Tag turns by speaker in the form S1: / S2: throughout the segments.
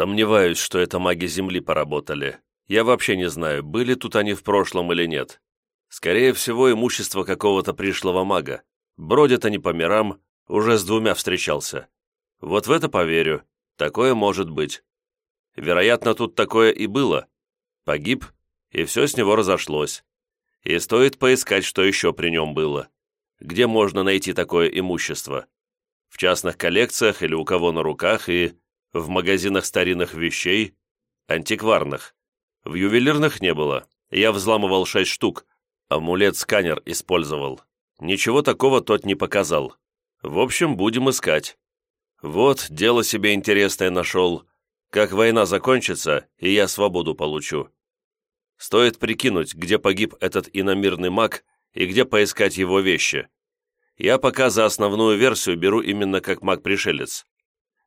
S1: Сомневаюсь, что это маги Земли поработали. Я вообще не знаю, были тут они в прошлом или нет. Скорее всего, имущество какого-то пришлого мага. Бродят они по мирам, уже с двумя встречался. Вот в это поверю. Такое может быть. Вероятно, тут такое и было. Погиб, и все с него разошлось. И стоит поискать, что еще при нем было. Где можно найти такое имущество? В частных коллекциях или у кого на руках и в магазинах старинных вещей, антикварных. В ювелирных не было. Я взламывал шесть штук. Амулет-сканер использовал. Ничего такого тот не показал. В общем, будем искать. Вот, дело себе интересное нашел. Как война закончится, и я свободу получу. Стоит прикинуть, где погиб этот иномирный маг и где поискать его вещи. Я пока за основную версию беру именно как маг-пришелец.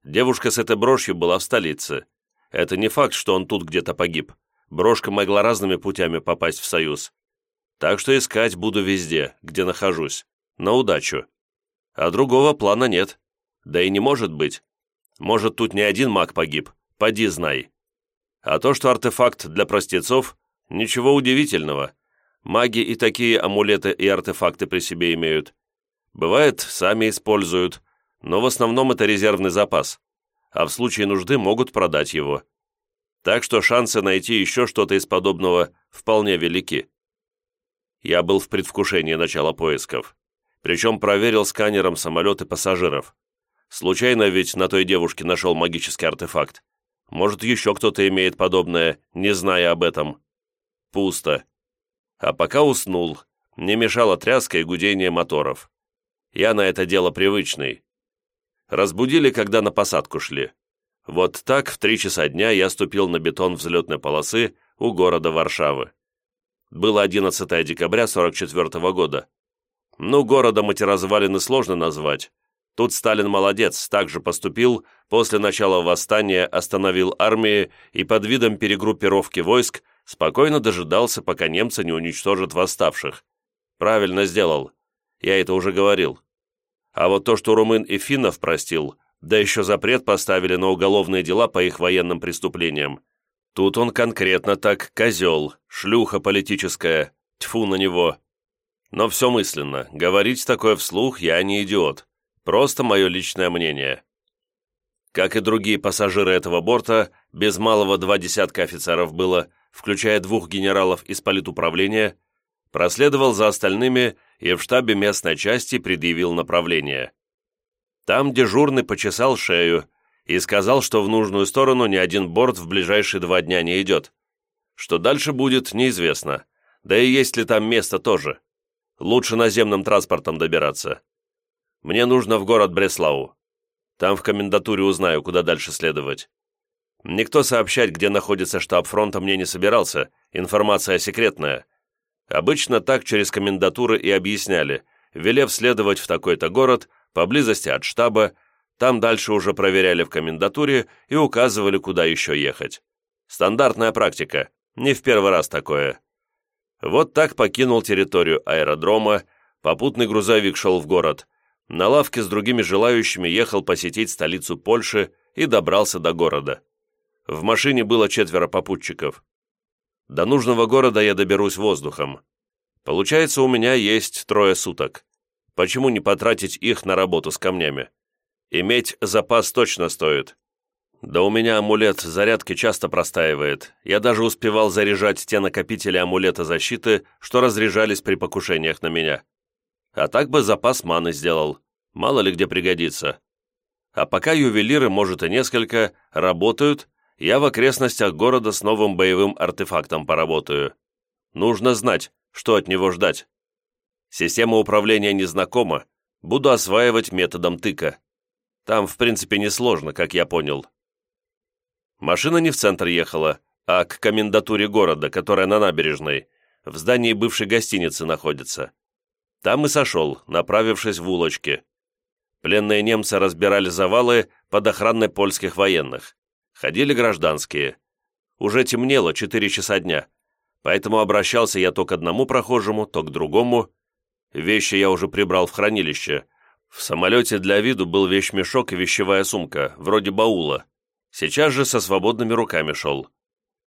S1: Девушка с этой брошью была в столице. Это не факт, что он тут где-то погиб. Брошка могла разными путями попасть в Союз. Так что искать буду везде, где нахожусь. На удачу. А другого плана нет. Да и не может быть. Может, тут не один маг погиб. Поди знай. А то, что артефакт для простецов, ничего удивительного. Маги и такие амулеты и артефакты при себе имеют. Бывает, сами используют, но в основном это резервный запас, а в случае нужды могут продать его. Так что шансы найти еще что-то из подобного вполне велики. Я был в предвкушении начала поисков. Причем проверил сканером самолеты пассажиров. Случайно ведь на той девушке нашел магический артефакт. Может, еще кто-то имеет подобное, не зная об этом. Пусто. А пока уснул, не мешало тряска и гудение моторов. Я на это дело привычный. Разбудили, когда на посадку шли. Вот так в три часа дня я ступил на бетон взлетной полосы у города Варшавы. Было 11 декабря 44 -го года. Ну, городом эти развалины сложно назвать. Тут Сталин молодец, так же поступил, после начала восстания остановил армии и под видом перегруппировки войск спокойно дожидался, пока немцы не уничтожат восставших. Правильно сделал. Я это уже говорил. А вот то, что румын и финнов простил, да еще запрет поставили на уголовные дела по их военным преступлениям, тут он конкретно так козел, шлюха политическая, тьфу на него. Но все мысленно, говорить такое вслух я не идиот, просто мое личное мнение. Как и другие пассажиры этого борта, без малого два десятка офицеров было, включая двух генералов из политуправления, проследовал за остальными и в штабе местной части предъявил направление. Там дежурный почесал шею и сказал, что в нужную сторону ни один борт в ближайшие два дня не идет. Что дальше будет, неизвестно. Да и есть ли там место тоже. Лучше наземным транспортом добираться. Мне нужно в город Бреслау. Там в комендатуре узнаю, куда дальше следовать. Никто сообщать, где находится штаб фронта, мне не собирался, информация секретная. Обычно так через комендатуры и объясняли, велев следовать в такой-то город, поблизости от штаба, там дальше уже проверяли в комендатуре и указывали, куда еще ехать. Стандартная практика, не в первый раз такое. Вот так покинул территорию аэродрома, попутный грузовик шел в город, на лавке с другими желающими ехал посетить столицу Польши и добрался до города. В машине было четверо попутчиков. До нужного города я доберусь воздухом. Получается, у меня есть трое суток. Почему не потратить их на работу с камнями? Иметь запас точно стоит. Да у меня амулет зарядки часто простаивает. Я даже успевал заряжать те накопители амулета защиты, что разряжались при покушениях на меня. А так бы запас маны сделал. Мало ли где пригодится. А пока ювелиры, может и несколько, работают, я в окрестностях города с новым боевым артефактом поработаю. Нужно знать, что от него ждать. Система управления незнакома, буду осваивать методом тыка. Там, в принципе, несложно, как я понял. Машина не в центр ехала, а к комендатуре города, которая на набережной, в здании бывшей гостиницы находится. Там и сошел, направившись в улочки. Пленные немцы разбирали завалы под охраной польских военных. Ходили гражданские. Уже темнело, 4 часа дня, поэтому обращался я то к одному прохожему, то к другому. Вещи я уже прибрал в хранилище. В самолете для виду был вещмешок и вещевая сумка, вроде баула. Сейчас же со свободными руками шел.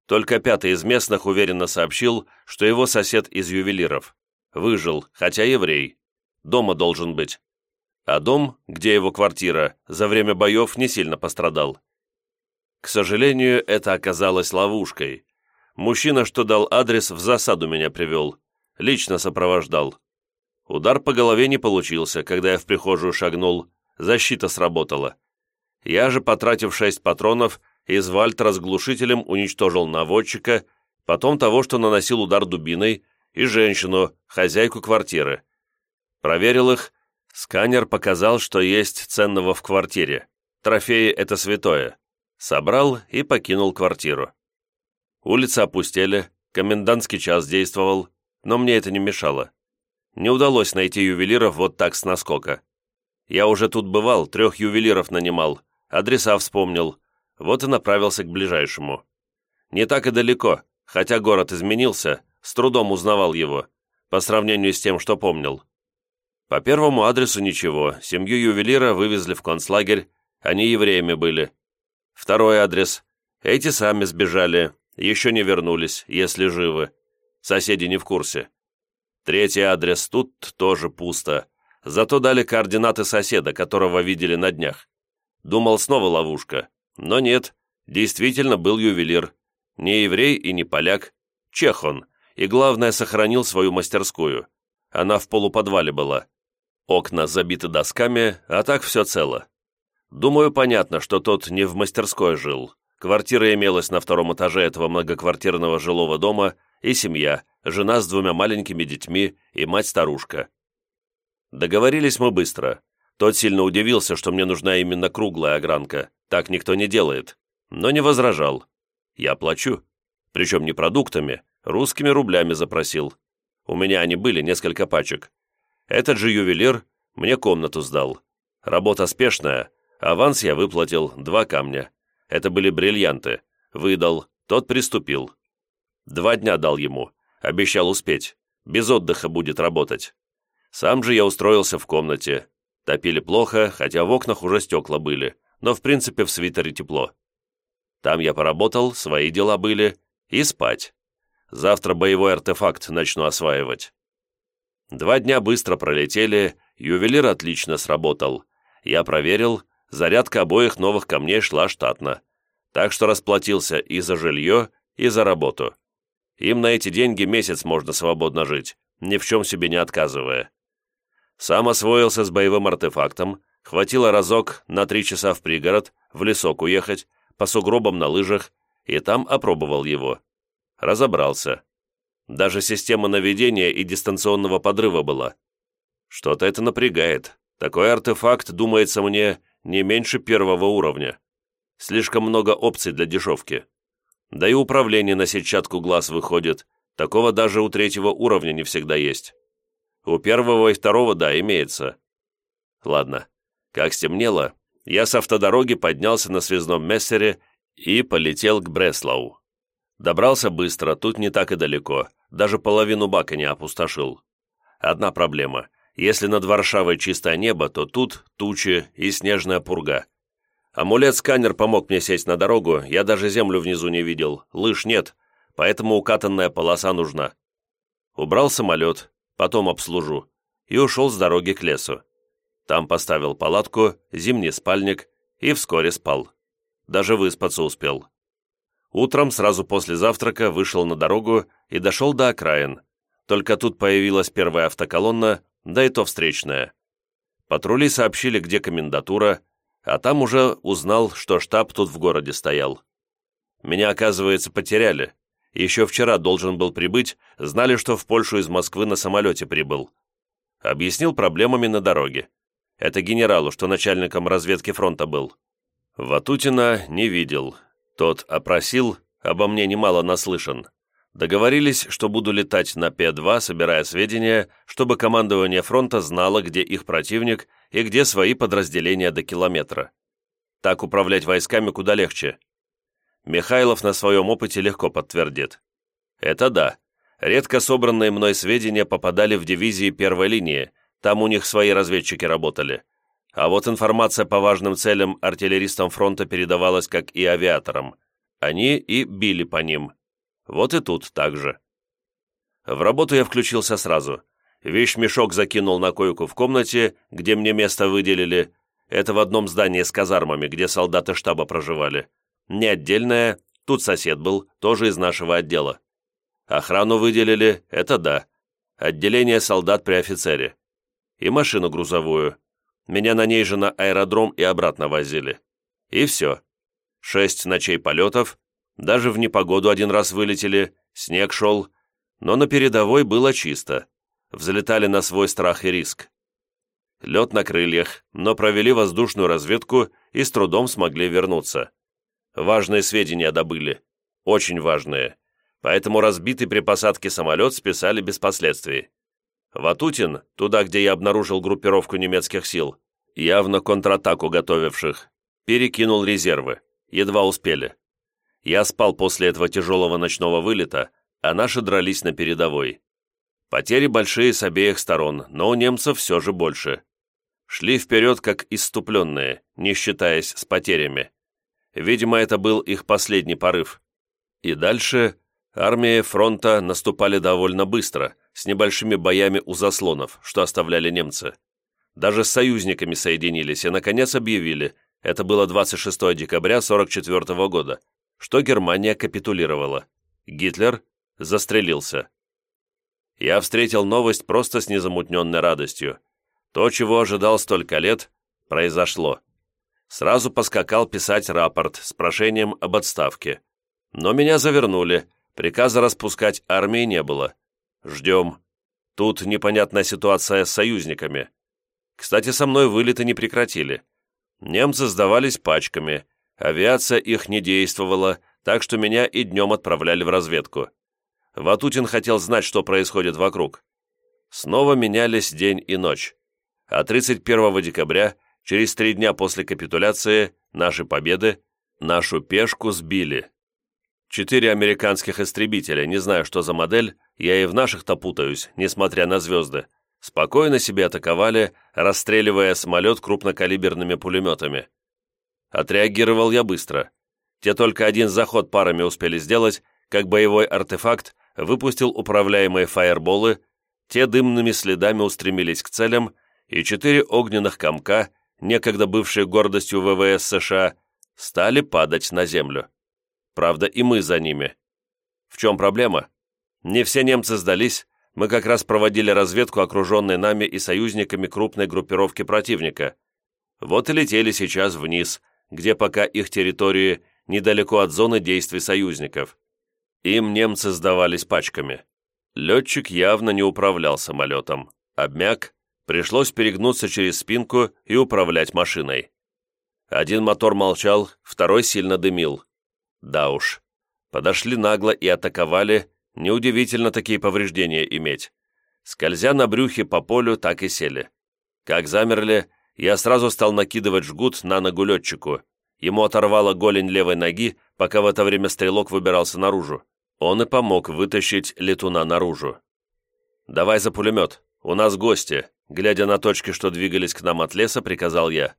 S1: Только пятый из местных уверенно сообщил, что его сосед из ювелиров. Выжил, хотя еврей. Дома должен быть. А дом, где его квартира, за время боев не сильно пострадал. К сожалению, это оказалось ловушкой. Мужчина, что дал адрес, в засаду меня привел. Лично сопровождал. Удар по голове не получился, когда я в прихожую шагнул. Защита сработала. Я же, потратив шесть патронов, из Вальтера с глушителем уничтожил наводчика, потом того, что наносил удар дубиной, и женщину, хозяйку квартиры. Проверил их. Сканер показал, что есть ценного в квартире. Трофеи — это святое. Собрал и покинул квартиру. Улицы опустели, комендантский час действовал, но мне это не мешало. Не удалось найти ювелиров вот так с наскока. Я уже тут бывал, трех ювелиров нанимал, адреса вспомнил, вот и направился к ближайшему. Не так и далеко, хотя город изменился, с трудом узнавал его, по сравнению с тем, что помнил. По первому адресу ничего, семью ювелира вывезли в концлагерь, они евреями были. Второй адрес. Эти сами сбежали, еще не вернулись, если живы. Соседи не в курсе. Третий адрес тут тоже пусто. Зато дали координаты соседа, которого видели на днях. Думал, снова ловушка. Но нет, действительно был ювелир. Не еврей и не поляк. Чех он. И главное, сохранил свою мастерскую. Она в полуподвале была. Окна забиты досками, а так все цело. Думаю, понятно, что тот не в мастерской жил. Квартира имелась на втором этаже этого многоквартирного жилого дома и семья, жена с двумя маленькими детьми и мать-старушка. Договорились мы быстро. Тот сильно удивился, что мне нужна именно круглая огранка. Так никто не делает. Но не возражал. Я плачу. Причем не продуктами, русскими рублями запросил. У меня они были, несколько пачек. Этот же ювелир мне комнату сдал. Работа спешная, аванс я выплатил, два камня. Это были бриллианты. Выдал, тот приступил. Два дня дал ему, обещал успеть. Без отдыха будет работать. Сам же я устроился в комнате. Топили плохо, хотя в окнах уже стекла были, но в принципе в свитере тепло. Там я поработал, свои дела были, и спать. Завтра боевой артефакт начну осваивать. Два дня быстро пролетели, ювелир отлично сработал. Я проверил, зарядка обоих новых камней шла штатно. Так что расплатился и за жилье, и за работу. Им на эти деньги месяц можно свободно жить, ни в чем себе не отказывая. Сам освоился с боевым артефактом, хватило разок на три часа в пригород, в лесок уехать, по сугробам на лыжах, и там опробовал его. Разобрался. Даже система наведения и дистанционного подрыва была. Что-то это напрягает. Такой артефакт, думается мне, не меньше первого уровня. Слишком много опций для дешевки. Да и управление на сетчатку глаз выходит. Такого даже у третьего уровня не всегда есть. У первого и второго, да, имеется. Ладно. Как стемнело, я с автодороги поднялся на связном мессере и полетел к Бреслау. Добрался быстро, тут не так и далеко, даже половину бака не опустошил. Одна проблема. Если над Варшавой чистое небо, то тут тучи и снежная пурга. Амулет-сканер помог мне сесть на дорогу, я даже землю внизу не видел, лыж нет, поэтому укатанная полоса нужна. Убрал самолет, потом обслужу, и ушел с дороги к лесу. Там поставил палатку, зимний спальник и вскоре спал. Даже выспаться успел. Утром, сразу после завтрака, вышел на дорогу и дошел до окраин. Только тут появилась первая автоколонна, да и то встречная. Патрули сообщили, где комендатура, а там уже узнал, что штаб тут в городе стоял. Меня, оказывается, потеряли, еще вчера должен был прибыть, знали, что в Польшу из Москвы на самолете прибыл. Объяснил проблемами на дороге. Это генералу, что начальником разведки фронта был. Ватутина не видел. Тот опросил, обо мне немало наслышан. Договорились, что буду летать на П-2, собирая сведения, чтобы командование фронта знало, где их противник и где свои подразделения до километра. Так управлять войсками куда легче. Михайлов на своем опыте легко подтвердит. Это да. Редко собранные мной сведения попадали в дивизии первой линии, там у них свои разведчики работали. А вот информация по важным целям артиллеристам фронта передавалась как и авиаторам. Они и били по ним. Вот и тут так же. В работу я включился сразу. Вещь-мешок закинул на койку в комнате, где мне место выделили. Это в одном здании с казармами, где солдаты штаба проживали. Не отдельное, тут сосед был, тоже из нашего отдела. Охрану выделили, это да. Отделение солдат при офицере. И машину грузовую. Меня на ней же на аэродром и обратно возили. И все. Шесть ночей полетов, даже в непогоду один раз вылетели, снег шел, но на передовой было чисто. Взлетали на свой страх и риск. Лед на крыльях, но провели воздушную разведку и с трудом смогли вернуться. Важные сведения добыли. Очень важные. Поэтому разбитый при посадке самолет списали без последствий. Ватутин, туда, где я обнаружил группировку немецких сил, явно контратаку готовивших, перекинул резервы. Едва успели. Я спал после этого тяжелого ночного вылета, а наши дрались на передовой. Потери большие с обеих сторон, но у немцев все же больше. Шли вперед как иступленные, не считаясь с потерями. Видимо, это был их последний порыв. И дальше армии фронта наступали довольно быстро, с небольшими боями у заслонов, что оставляли немцы. Даже с союзниками соединились и, наконец, объявили, это было 26 декабря 1944 года, что Германия капитулировала. Гитлер застрелился. Я встретил новость просто с незамутненной радостью. То, чего ожидал столько лет, произошло. Сразу поскакал писать рапорт с прошением об отставке. Но меня завернули, приказа распускать армии не было. Ждем. Тут непонятная ситуация с союзниками. Кстати, со мной вылеты не прекратили. Немцы сдавались пачками, авиация их не действовала, так что меня и днем отправляли в разведку. Ватутин хотел знать, что происходит вокруг. Снова менялись день и ночь. А 31 декабря, через три дня после капитуляции, нашей победы, нашу пешку сбили. Четыре американских истребителя, не знаю, что за модель, я и в наших-то путаюсь, несмотря на звезды, спокойно себе атаковали, расстреливая самолет крупнокалиберными пулеметами. Отреагировал я быстро. Те только один заход парами успели сделать, как боевой артефакт выпустил управляемые фаерболы, те дымными следами устремились к целям, и четыре огненных комка, некогда бывшие гордостью ВВС США, стали падать на землю. Правда, и мы за ними. В чем проблема? Не все немцы сдались, мы как раз проводили разведку окруженной нами и союзниками крупной группировки противника. Вот и летели сейчас вниз, где пока их территории недалеко от зоны действий союзников. Им немцы сдавались пачками. Летчик явно не управлял самолетом. Обмяк, пришлось перегнуться через спинку и управлять машиной. Один мотор молчал, второй сильно дымил. Да уж. Подошли нагло и атаковали, неудивительно такие повреждения иметь. Скользя на брюхе по полю, так и сели. Как замерли, я сразу стал накидывать жгут на ногу летчику. Ему оторвало голень левой ноги, пока в это время стрелок выбирался наружу. Он и помог вытащить летуна наружу. «Давай за пулемет, у нас гости», глядя на точки, что двигались к нам от леса, приказал я.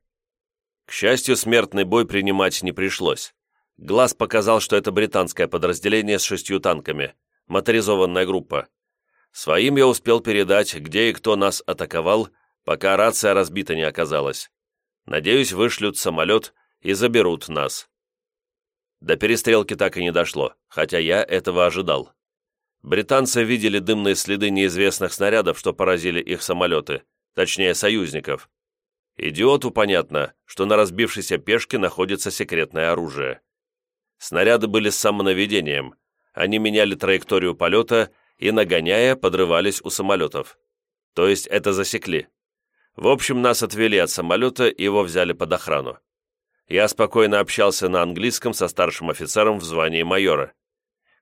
S1: К счастью, смертный бой принимать не пришлось. Глаз показал, что это британское подразделение с шестью танками, моторизованная группа. Своим я успел передать, где и кто нас атаковал, пока рация разбита не оказалась. Надеюсь, вышлют самолет и заберут нас. До перестрелки так и не дошло, хотя я этого ожидал. Британцы видели дымные следы неизвестных снарядов, что поразили их самолеты, точнее, союзников. Идиоту понятно, что на разбившейся пешке находится секретное оружие. Снаряды были с самонаведением, они меняли траекторию полета и, нагоняя, подрывались у самолетов. То есть это засекли. В общем, нас отвели от самолета и его взяли под охрану я спокойно общался на английском со старшим офицером в звании майора.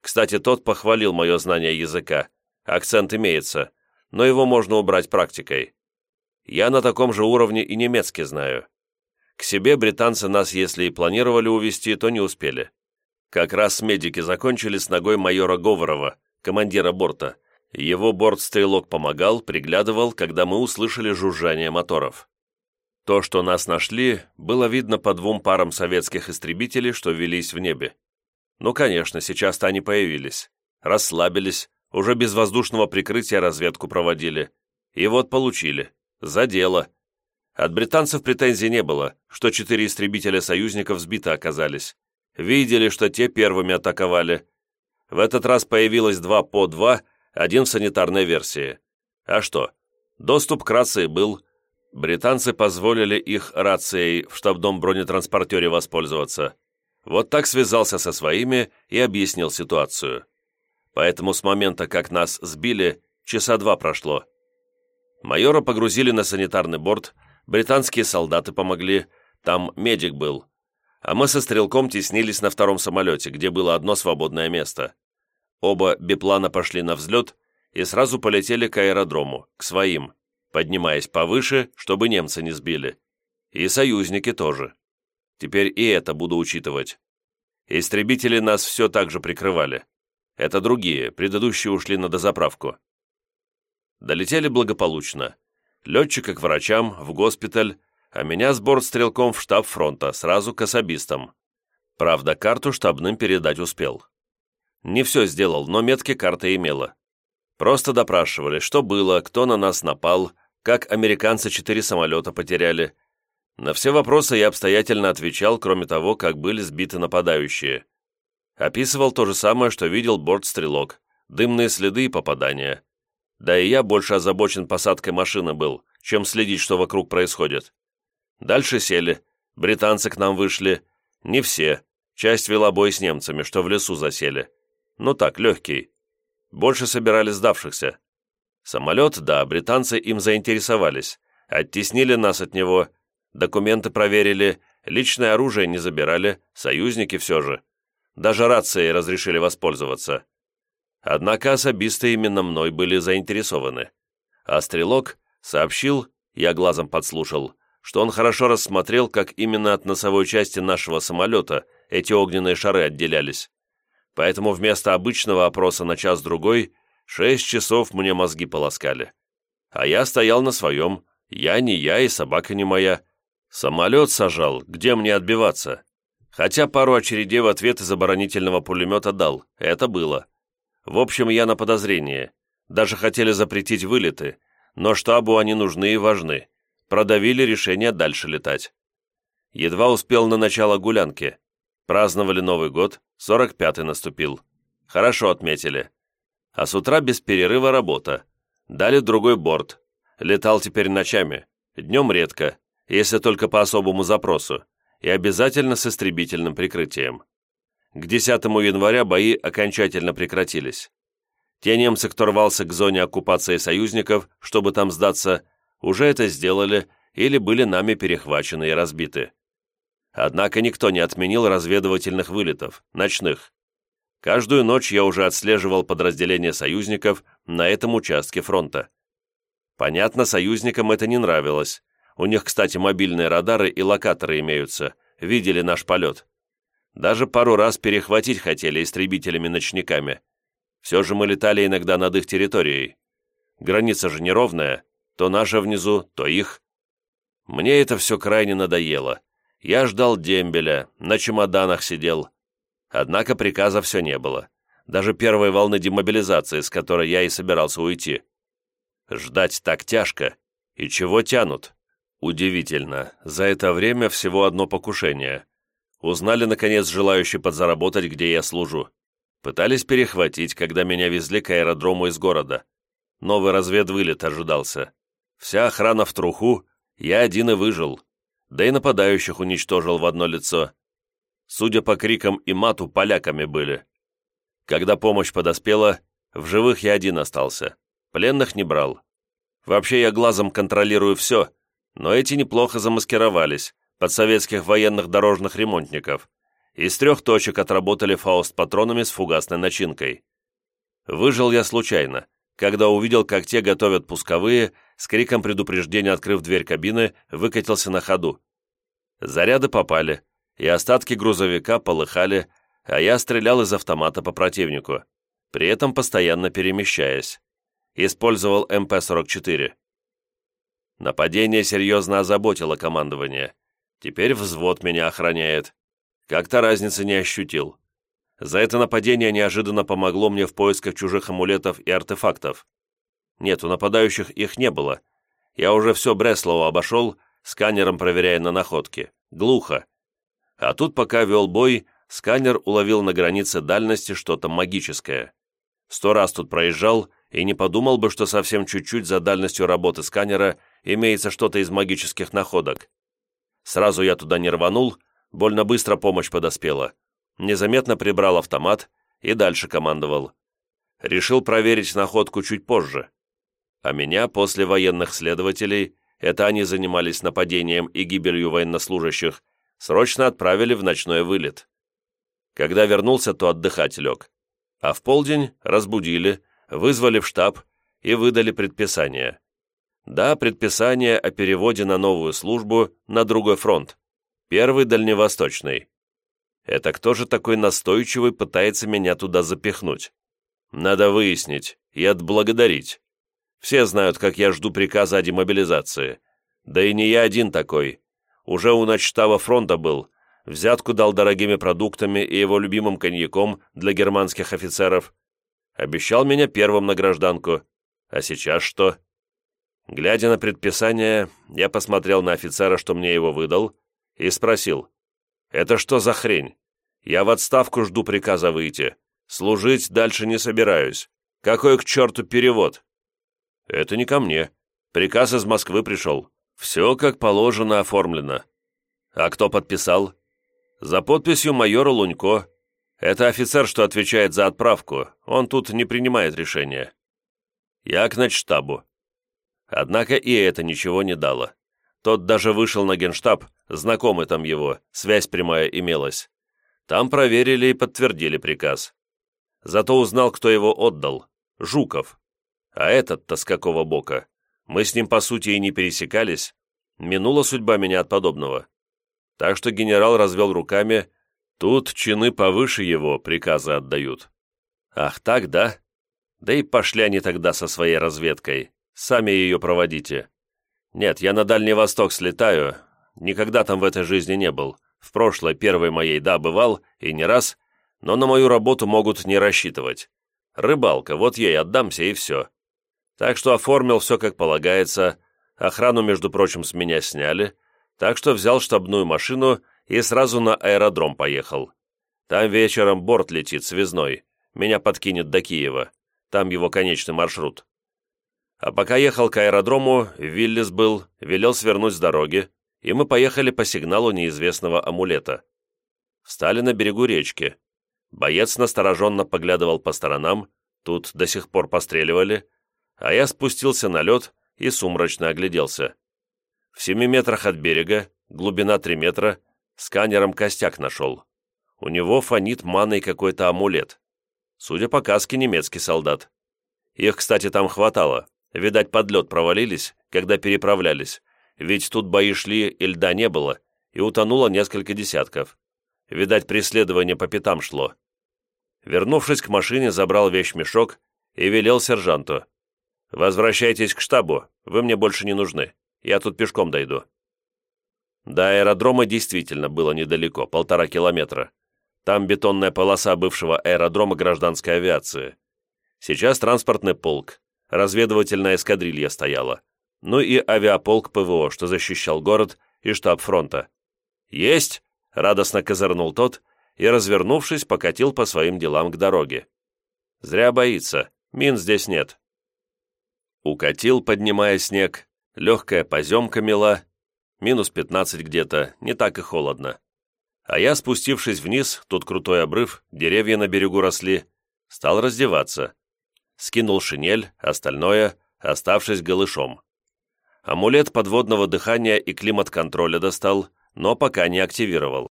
S1: Кстати, тот похвалил мое знание языка. Акцент имеется, но его можно убрать практикой. Я на таком же уровне и немецкий знаю. К себе британцы нас, если и планировали увезти, то не успели. Как раз медики закончили с ногой майора Говорова, командира борта. Его бортстрелок помогал, приглядывал, когда мы услышали жужжание моторов. То, что нас нашли, было видно по двум парам советских истребителей, что велись в небе. Ну, конечно, сейчас-то они появились. Расслабились, уже без воздушного прикрытия разведку проводили. И вот получили. За дело. От британцев претензий не было, что четыре истребителя союзников сбиты оказались. Видели, что те первыми атаковали. В этот раз появилось два по два, один в санитарной версии. А что? Доступ к рации был. Британцы позволили их рацией в штабном бронетранспортере воспользоваться. Вот так связался со своими и объяснил ситуацию. Поэтому с момента, как нас сбили, часа два прошло. Майора погрузили на санитарный борт, британские солдаты помогли, там медик был. А мы со стрелком теснились на втором самолете, где было одно свободное место. Оба биплана пошли на взлет и сразу полетели к аэродрому, к своим, поднимаясь повыше, чтобы немцы не сбили. И союзники тоже. Теперь и это буду учитывать. Истребители нас все так же прикрывали. Это другие, предыдущие ушли на дозаправку. Долетели благополучно. Летчика к врачам, в госпиталь, а меня с бортстрелком в штаб фронта, сразу к особистам. Правда, карту штабным передать успел. Не все сделал, но метки карта имела. Просто допрашивали, что было, кто на нас напал, как американцы четыре самолета потеряли. На все вопросы я обстоятельно отвечал, кроме того, как были сбиты нападающие. Описывал то же самое, что видел бортстрелок, дымные следы и попадания. Да и я больше озабочен посадкой машины был, чем следить, что вокруг происходит. Дальше сели. Британцы к нам вышли. Не все. Часть вела бой с немцами, что в лесу засели. Ну так, легкий. Больше собирали сдавшихся. Самолет, да, британцы им заинтересовались. Оттеснили нас от него. Документы проверили. Личное оружие не забирали. Союзники все же. Даже рацией разрешили воспользоваться. Однако особисты именно мной были заинтересованы. А стрелок сообщил, я глазом подслушал, что он хорошо рассмотрел, как именно от носовой части нашего самолета эти огненные шары отделялись. Поэтому вместо обычного опроса на час-другой шесть часов мне мозги полоскали. А я стоял на своем, я не я и собака не моя. Самолет сажал, где мне отбиваться? Хотя пару очередей в ответ из оборонительного пулемета дал, это было. В общем, я на подозрение. Даже хотели запретить вылеты, но штабу они нужны и важны продавили решение дальше летать. Едва успел на начало гулянки. Праздновали Новый год, 45-й наступил. Хорошо отметили. А с утра без перерыва работа. Дали другой борт. Летал теперь ночами. Днем редко, если только по особому запросу. И обязательно с истребительным прикрытием. К 10 января бои окончательно прекратились. Те немцы, кто рвался к зоне оккупации союзников, чтобы там сдаться, уже это сделали или были нами перехвачены и разбиты. Однако никто не отменил разведывательных вылетов, ночных. Каждую ночь я уже отслеживал подразделения союзников на этом участке фронта. Понятно, союзникам это не нравилось. У них, кстати, мобильные радары и локаторы имеются, видели наш полет. Даже пару раз перехватить хотели истребителями-ночниками. Все же мы летали иногда над их территорией. Граница же неровная, то наша внизу, то их. Мне это все крайне надоело. Я ждал дембеля, на чемоданах сидел. Однако приказа все не было. Даже первой волны демобилизации, с которой я и собирался уйти. Ждать так тяжко. И чего тянут? Удивительно. За это время всего одно покушение. Узнали, наконец, желающие подзаработать, где я служу. Пытались перехватить, когда меня везли к аэродрому из города. Новый разведвылет ожидался. Вся охрана в труху, я один и выжил. Да и нападающих уничтожил в одно лицо. Судя по крикам и мату, поляками были. Когда помощь подоспела, в живых я один остался. Пленных не брал. Вообще я глазом контролирую все, но эти неплохо замаскировались под советских военных дорожных ремонтников. Из трех точек отработали фаустпатронами с фугасной начинкой. Выжил я случайно, когда увидел, как те готовят пусковые, с криком предупреждения открыв дверь кабины, выкатился на ходу. Заряды попали, и остатки грузовика полыхали, а я стрелял из автомата по противнику, при этом постоянно перемещаясь. Использовал МП-44. Нападение серьезно озаботило командование. Теперь взвод меня охраняет. Как-то разницы не ощутил. За это нападение неожиданно помогло мне в поисках чужих амулетов и артефактов. Нет, у нападающих их не было. Я уже все Бреслоу обошел, сканером проверяя на находки. Глухо. А тут, пока вел бой, сканер уловил на границе дальности что-то магическое. Сто раз тут проезжал и не подумал бы, что совсем чуть-чуть за дальностью работы сканера имеется что-то из магических находок. Сразу я туда не рванул, больно быстро помощь подоспела. Незаметно прибрал автомат и дальше командовал. Решил проверить находку чуть позже. А меня, после военных следователей, это они занимались нападением и гибелью военнослужащих, срочно отправили в ночной вылет. Когда вернулся, то отдыхать лег. А в полдень разбудили, вызвали в штаб и выдали предписание. Да, предписание о переводе на новую службу на другой фронт. Первый дальневосточный. Это кто же такой настойчивый пытается меня туда запихнуть? Надо выяснить и отблагодарить. Все знают, как я жду приказа о демобилизации. Да и не я один такой. Уже у начштаба фронта был. Взятку дал дорогими продуктами и его любимым коньяком для германских офицеров. Обещал меня первым на гражданку. А сейчас что? Глядя на предписание, я посмотрел на офицера, что мне его выдал, и спросил. «Это что за хрень? Я в отставку жду приказа выйти. Служить дальше не собираюсь. Какой к черту перевод?» «Это не ко мне. Приказ из Москвы пришел. Все как положено оформлено». «А кто подписал?» «За подписью майора Лунько. Это офицер, что отвечает за отправку. Он тут не принимает решения». «Я к начштабу». Однако и это ничего не дало. Тот даже вышел на генштаб, знакомый там его, связь прямая имелась. Там проверили и подтвердили приказ. Зато узнал, кто его отдал. Жуков. А этот-то с какого бока? Мы с ним, по сути, и не пересекались. Минула судьба меня от подобного. Так что генерал развел руками. Тут чины повыше его приказы отдают. Ах так, да? Да и пошли они тогда со своей разведкой. Сами ее проводите. Нет, я на Дальний Восток слетаю. Никогда там в этой жизни не был. В прошлой, первой моей, да, бывал, и не раз, но на мою работу могут не рассчитывать. Рыбалка, вот ей отдамся и все. Так что оформил все как полагается, охрану, между прочим, с меня сняли, так что взял штабную машину и сразу на аэродром поехал. Там вечером борт летит, связной, меня подкинет до Киева, там его конечный маршрут. А пока ехал к аэродрому, Виллис был, велел свернуть с дороги, и мы поехали по сигналу неизвестного амулета. Встали на берегу речки. Боец настороженно поглядывал по сторонам, тут до сих пор постреливали, а я спустился на лед и сумрачно огляделся. В семи метрах от берега, глубина три метра, сканером костяк нашел. У него фонит маной какой-то амулет. Судя по каске, немецкий солдат. Их, кстати, там хватало. Видать, под лед провалились, когда переправлялись, ведь тут бои шли и льда не было, и утонуло несколько десятков. Видать, преследование по пятам шло. Вернувшись к машине, забрал вещмешок и велел сержанту. «Возвращайтесь к штабу, вы мне больше не нужны. Я тут пешком дойду». До аэродрома действительно было недалеко, полтора километра. Там бетонная полоса бывшего аэродрома гражданской авиации. Сейчас транспортный полк, разведывательная эскадрилья стояла, ну и авиаполк ПВО, что защищал город и штаб фронта. «Есть!» — радостно козырнул тот и, развернувшись, покатил по своим делам к дороге. «Зря боится, мин здесь нет». Укатил, поднимая снег, легкая поземка мела, минус пятнадцать где-то, не так и холодно. А я, спустившись вниз, тут крутой обрыв, деревья на берегу росли, стал раздеваться. Скинул шинель, остальное, оставшись голышом. Амулет подводного дыхания и климат-контроля достал, но пока не активировал.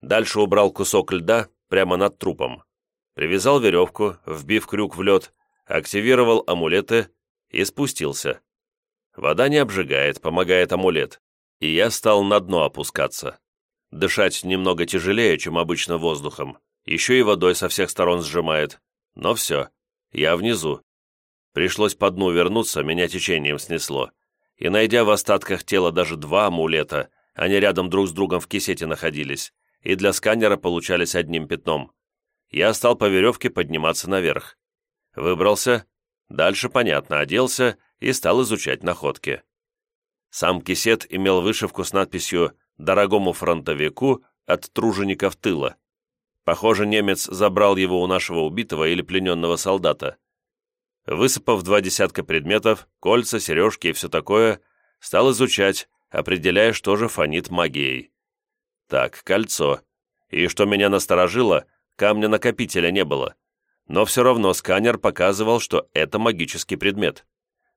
S1: Дальше убрал кусок льда прямо над трупом. Привязал веревку, вбив крюк в лед, активировал амулеты и спустился. Вода не обжигает, помогает амулет. И я стал на дно опускаться. Дышать немного тяжелее, чем обычно воздухом. Еще и водой со всех сторон сжимает. Но все, я внизу. Пришлось по дну вернуться, меня течением снесло. и, найдя в остатках тела даже два амулета, они рядом друг с другом в кисете находились, и для сканера получались одним пятном, я стал по веревке подниматься наверх. Выбрался, дальше, понятно, оделся и стал изучать находки. Сам кисет имел вышивку с надписью «Дорогому фронтовику от тружеников тыла». Похоже, немец забрал его у нашего убитого или плененного солдата. Высыпав два десятка предметов, кольца, сережки и все такое, стал изучать, определяя, что же фонит магией. Так, кольцо. И что меня насторожило, камня-накопителя не было. Но все равно сканер показывал, что это магический предмет.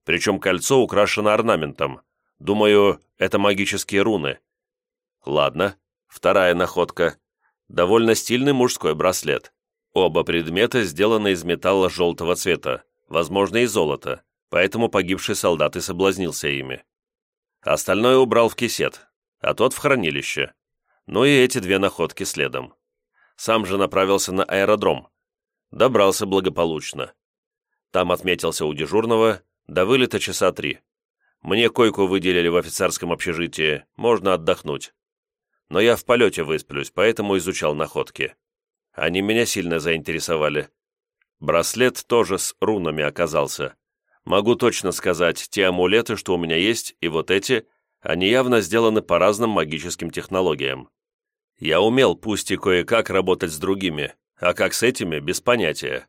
S1: Причем кольцо украшено орнаментом. Думаю, это магические руны. Ладно, вторая находка. Довольно стильный мужской браслет. Оба предмета сделаны из металла желтого цвета, возможно, и золота, поэтому погибший солдат и соблазнился ими. Остальное убрал в кисет, а тот в хранилище. Ну и эти две находки следом. Сам же направился на аэродром. Добрался благополучно. Там отметился у дежурного, до вылета часа три. Мне койку выделили в офицерском общежитии, можно отдохнуть. Но я в полете высплюсь, поэтому изучал находки. Они меня сильно заинтересовали. Браслет тоже с рунами оказался. Могу точно сказать, те амулеты, что у меня есть, и вот эти, они явно сделаны по разным магическим технологиям. Я умел, пусть и кое-как, работать с другими, а как с этими, без понятия.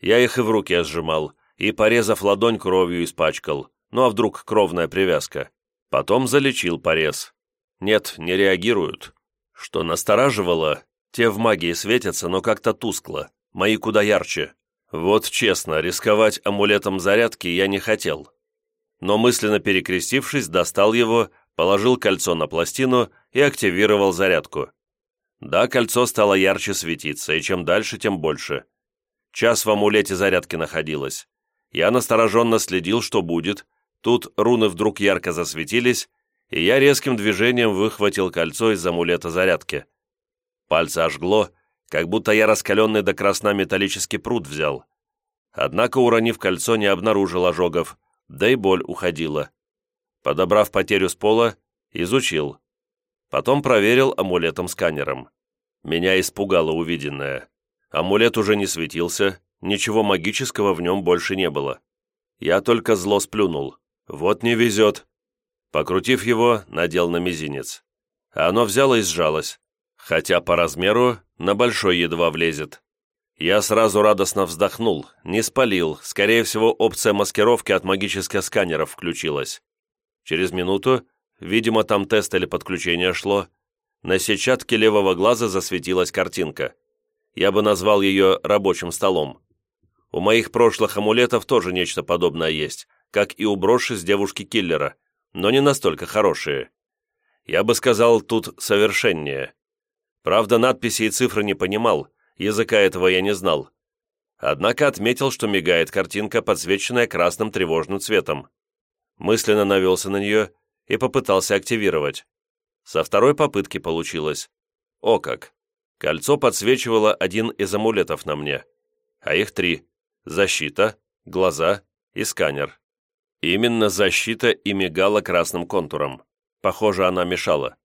S1: Я их и в руке сжимал, и, порезав ладонь, кровью испачкал. Ну а вдруг кровная привязка? Потом залечил порез. Нет, не реагируют. Что настораживало, те в магии светятся, но как-то тускло, мои куда ярче. Вот честно, рисковать амулетом зарядки я не хотел. Но мысленно перекрестившись, достал его, положил кольцо на пластину и активировал зарядку. Да, кольцо стало ярче светиться, и чем дальше, тем больше. Час в амулете зарядки находилось. Я настороженно следил, что будет. Тут руны вдруг ярко засветились, и я резким движением выхватил кольцо из амулета зарядки. Пальцы ожгло, как будто я раскаленный до красна металлический пруд взял. Однако, уронив кольцо, не обнаружил ожогов, да и боль уходила. Подобрав потерю с пола, изучил. Потом проверил амулетом-сканером. Меня испугало увиденное. Амулет уже не светился, ничего магического в нем больше не было. Я только зло сплюнул. Вот не везет. Покрутив его, надел на мизинец. Оно взяло и сжалось, хотя по размеру на большой едва влезет. Я сразу радостно вздохнул, не спалил, скорее всего, опция маскировки от магических сканеров включилась. Через минуту Видимо, там тест или подключение шло. На сетчатке левого глаза засветилась картинка. Я бы назвал ее рабочим столом. У моих прошлых амулетов тоже нечто подобное есть, как и у броши с девушки-киллера, но не настолько хорошие. Я бы сказал, тут совершеннее. Правда, надписи и цифры не понимал, языка этого я не знал. Однако отметил, что мигает картинка, подсвеченная красным тревожным цветом. Мысленно навелся на нее и попытался активировать. Со второй попытки получилось. О как! Кольцо подсвечивало один из амулетов на мне. А их три. Защита, глаза и сканер. Именно защита и мигала красным контуром. Похоже, она мешала.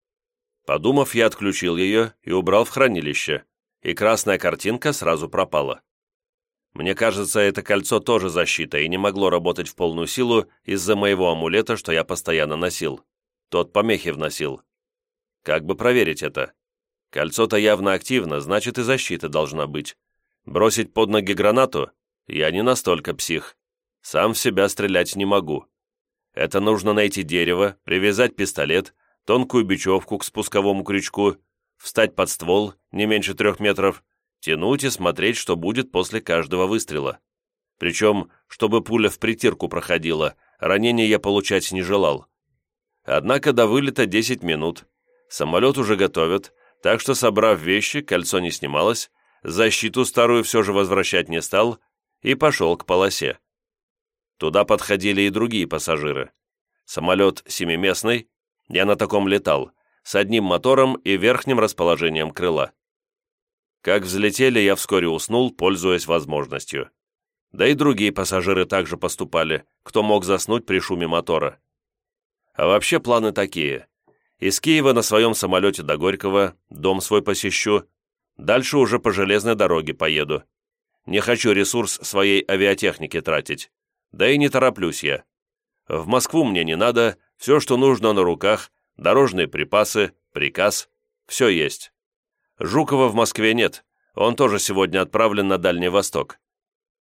S1: Подумав, я отключил ее и убрал в хранилище, и красная картинка сразу пропала. Мне кажется, это кольцо тоже защита и не могло работать в полную силу из-за моего амулета, что я постоянно носил. Тот помехи вносил. Как бы проверить это? Кольцо-то явно активно, значит и защита должна быть. Бросить под ноги гранату? Я не настолько псих. Сам в себя стрелять не могу. Это нужно найти дерево, привязать пистолет, тонкую бечевку к спусковому крючку, встать под ствол, не меньше трех метров, тянуть и смотреть, что будет после каждого выстрела. Причем, чтобы пуля в притирку проходила, ранения я получать не желал. Однако до вылета 10 минут. Самолет уже готовят, так что, собрав вещи, кольцо не снималось, защиту старую все же возвращать не стал и пошел к полосе. Туда подходили и другие пассажиры. Самолет семиместный, я на таком летал, с одним мотором и верхним расположением крыла. Как взлетели, я вскоре уснул, пользуясь возможностью. Да и другие пассажиры также поступали, кто мог заснуть при шуме мотора. А вообще планы такие. Из Киева на своем самолете до Горького, дом свой посещу, дальше уже по железной дороге поеду. Не хочу ресурс своей авиатехники тратить. Да и не тороплюсь я. В Москву мне не надо, все, что нужно на руках, дорожные припасы, приказ, все есть. Жукова в Москве нет, он тоже сегодня отправлен на Дальний Восток.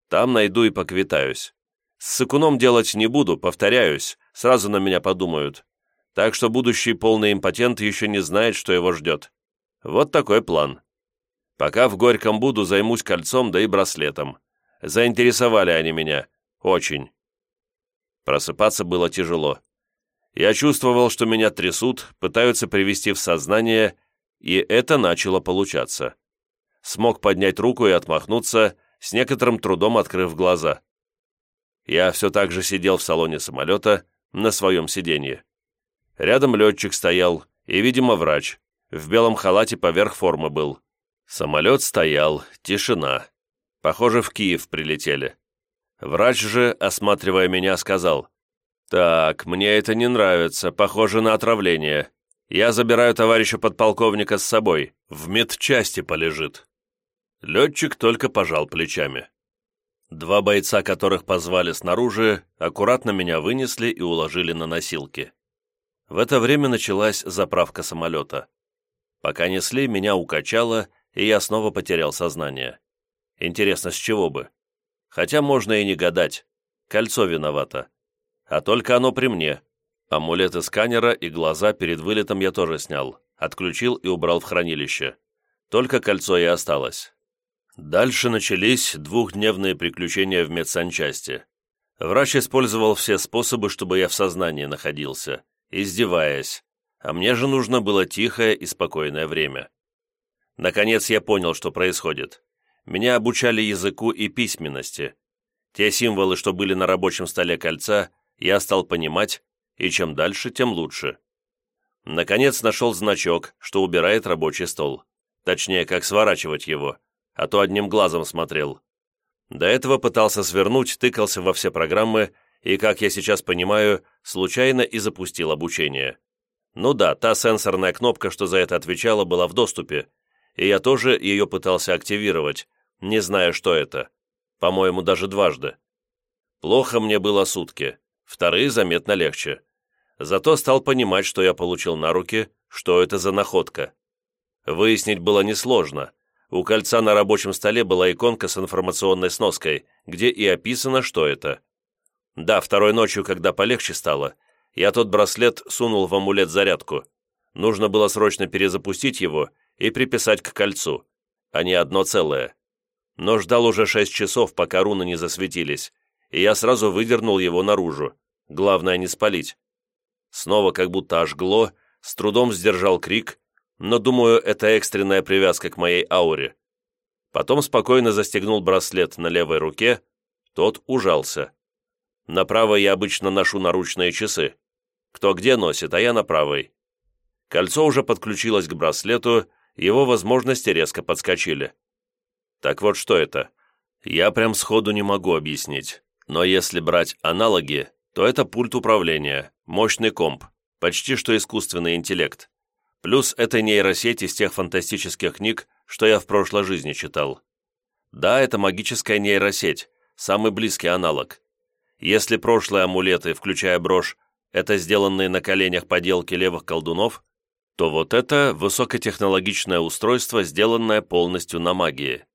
S1: Там найду и поквитаюсь. С Сыкуном делать не буду, повторяюсь, сразу на меня подумают. Так что будущий полный импотент еще не знает, что его ждет. Вот такой план. Пока в Горьком буду, займусь кольцом, да и браслетом. Заинтересовали они меня. Очень. Просыпаться было тяжело. Я чувствовал, что меня трясут, пытаются привести в сознание, и это начало получаться. Смог поднять руку и отмахнуться, с некоторым трудом открыв глаза. Я все так же сидел в салоне самолета, на своем сиденье. Рядом летчик стоял, и, видимо, врач. В белом халате поверх формы был. Самолет стоял, тишина. Похоже, в Киев прилетели. Врач же, осматривая меня, сказал, «Так, мне это не нравится, похоже на отравление. Я забираю товарища подполковника с собой, в медчасти полежит». Летчик только пожал плечами. Два бойца, которых позвали снаружи, аккуратно меня вынесли и уложили на носилки. В это время началась заправка самолета. Пока несли, меня укачало, и я снова потерял сознание. Интересно, с чего бы? Хотя можно и не гадать. Кольцо виновато. А только оно при мне. Амулеты сканера и глаза перед вылетом я тоже снял. Отключил и убрал в хранилище. Только кольцо и осталось. Дальше начались двухдневные приключения в медсанчасти. Врач использовал все способы, чтобы я в сознании находился, издеваясь, а мне же нужно было тихое и спокойное время. Наконец я понял, что происходит. Меня обучали языку и письменности. Те символы, что были на рабочем столе кольца, я стал понимать, и чем дальше, тем лучше. Наконец нашел значок, что убирает рабочий стол. Точнее, как сворачивать его, а то одним глазом смотрел. До этого пытался свернуть, тыкался во все программы и, как я сейчас понимаю, случайно и запустил обучение. Ну да, та сенсорная кнопка, что за это отвечала, была в доступе, и я тоже ее пытался активировать, не зная, что это. По-моему, даже дважды. Плохо мне было сутки, вторые заметно легче. Зато стал понимать, что я получил на руки, что это за находка. Выяснить было несложно. У кольца на рабочем столе была иконка с информационной сноской, где и описано, что это. Да, второй ночью, когда полегче стало, я тот браслет сунул в амулет зарядку. Нужно было срочно перезапустить его и приписать к кольцу, а не одно целое. Но ждал уже шесть часов, пока руны не засветились, и я сразу выдернул его наружу. Главное не спалить. Снова как будто ожгло, с трудом сдержал крик, но, думаю, это экстренная привязка к моей ауре. Потом спокойно застегнул браслет на левой руке, тот ужался. На правой я обычно ношу наручные часы. Кто где носит, а я на правой. Кольцо уже подключилось к браслету, его возможности резко подскочили. Так вот что это? Я прям сходу не могу объяснить. Но если брать аналоги, то это пульт управления, мощный комп, почти что искусственный интеллект. Плюс это нейросеть из тех фантастических книг, что я в прошлой жизни читал. Да, это магическая нейросеть, самый близкий аналог. Если прошлые амулеты, включая брошь, это сделанные на коленях поделки левых колдунов, то вот это высокотехнологичное устройство, сделанное полностью на магии.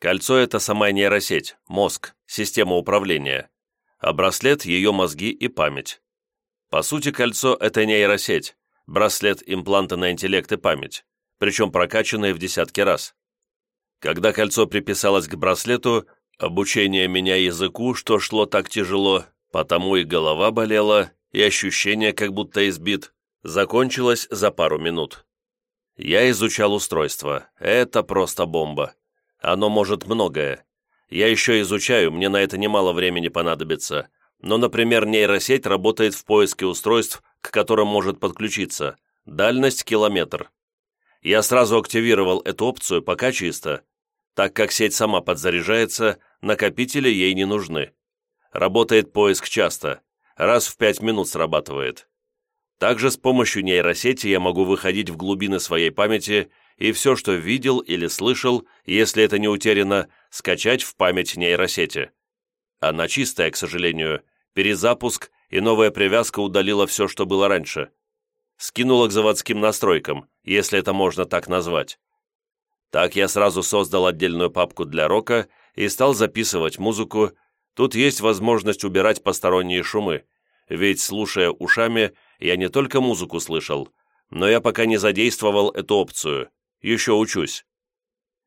S1: Кольцо – это сама нейросеть, мозг, система управления, а браслет – ее мозги и память. По сути, кольцо – это нейросеть, браслет импланта на интеллект и память, причем прокачанные в десятки раз. Когда кольцо приписалось к браслету, обучение меня языку, что шло так тяжело, потому и голова болела, и ощущение, как будто избит, закончилось за пару минут. Я изучал устройство. Это просто бомба. Оно может многое. Я еще изучаю, мне на это немало времени понадобится. Но, например, нейросеть работает в поиске устройств, к которым может подключиться. Дальность – километр. Я сразу активировал эту опцию, пока чисто. Так как сеть сама подзаряжается, накопители ей не нужны. Работает поиск часто. Раз в пять минут срабатывает. Также с помощью нейросети я могу выходить в глубины своей памяти и все, что видел или слышал, если это не утеряно, скачать в память нейросети. Она чистая, к сожалению, перезапуск и новая привязка удалила все, что было раньше. Скинула к заводским настройкам, если это можно так назвать. Так я сразу создал отдельную папку для рока и стал записывать музыку. Тут есть возможность убирать посторонние шумы, ведь, слушая ушами, я не только музыку слышал, но я пока не задействовал эту опцию. Еще учусь.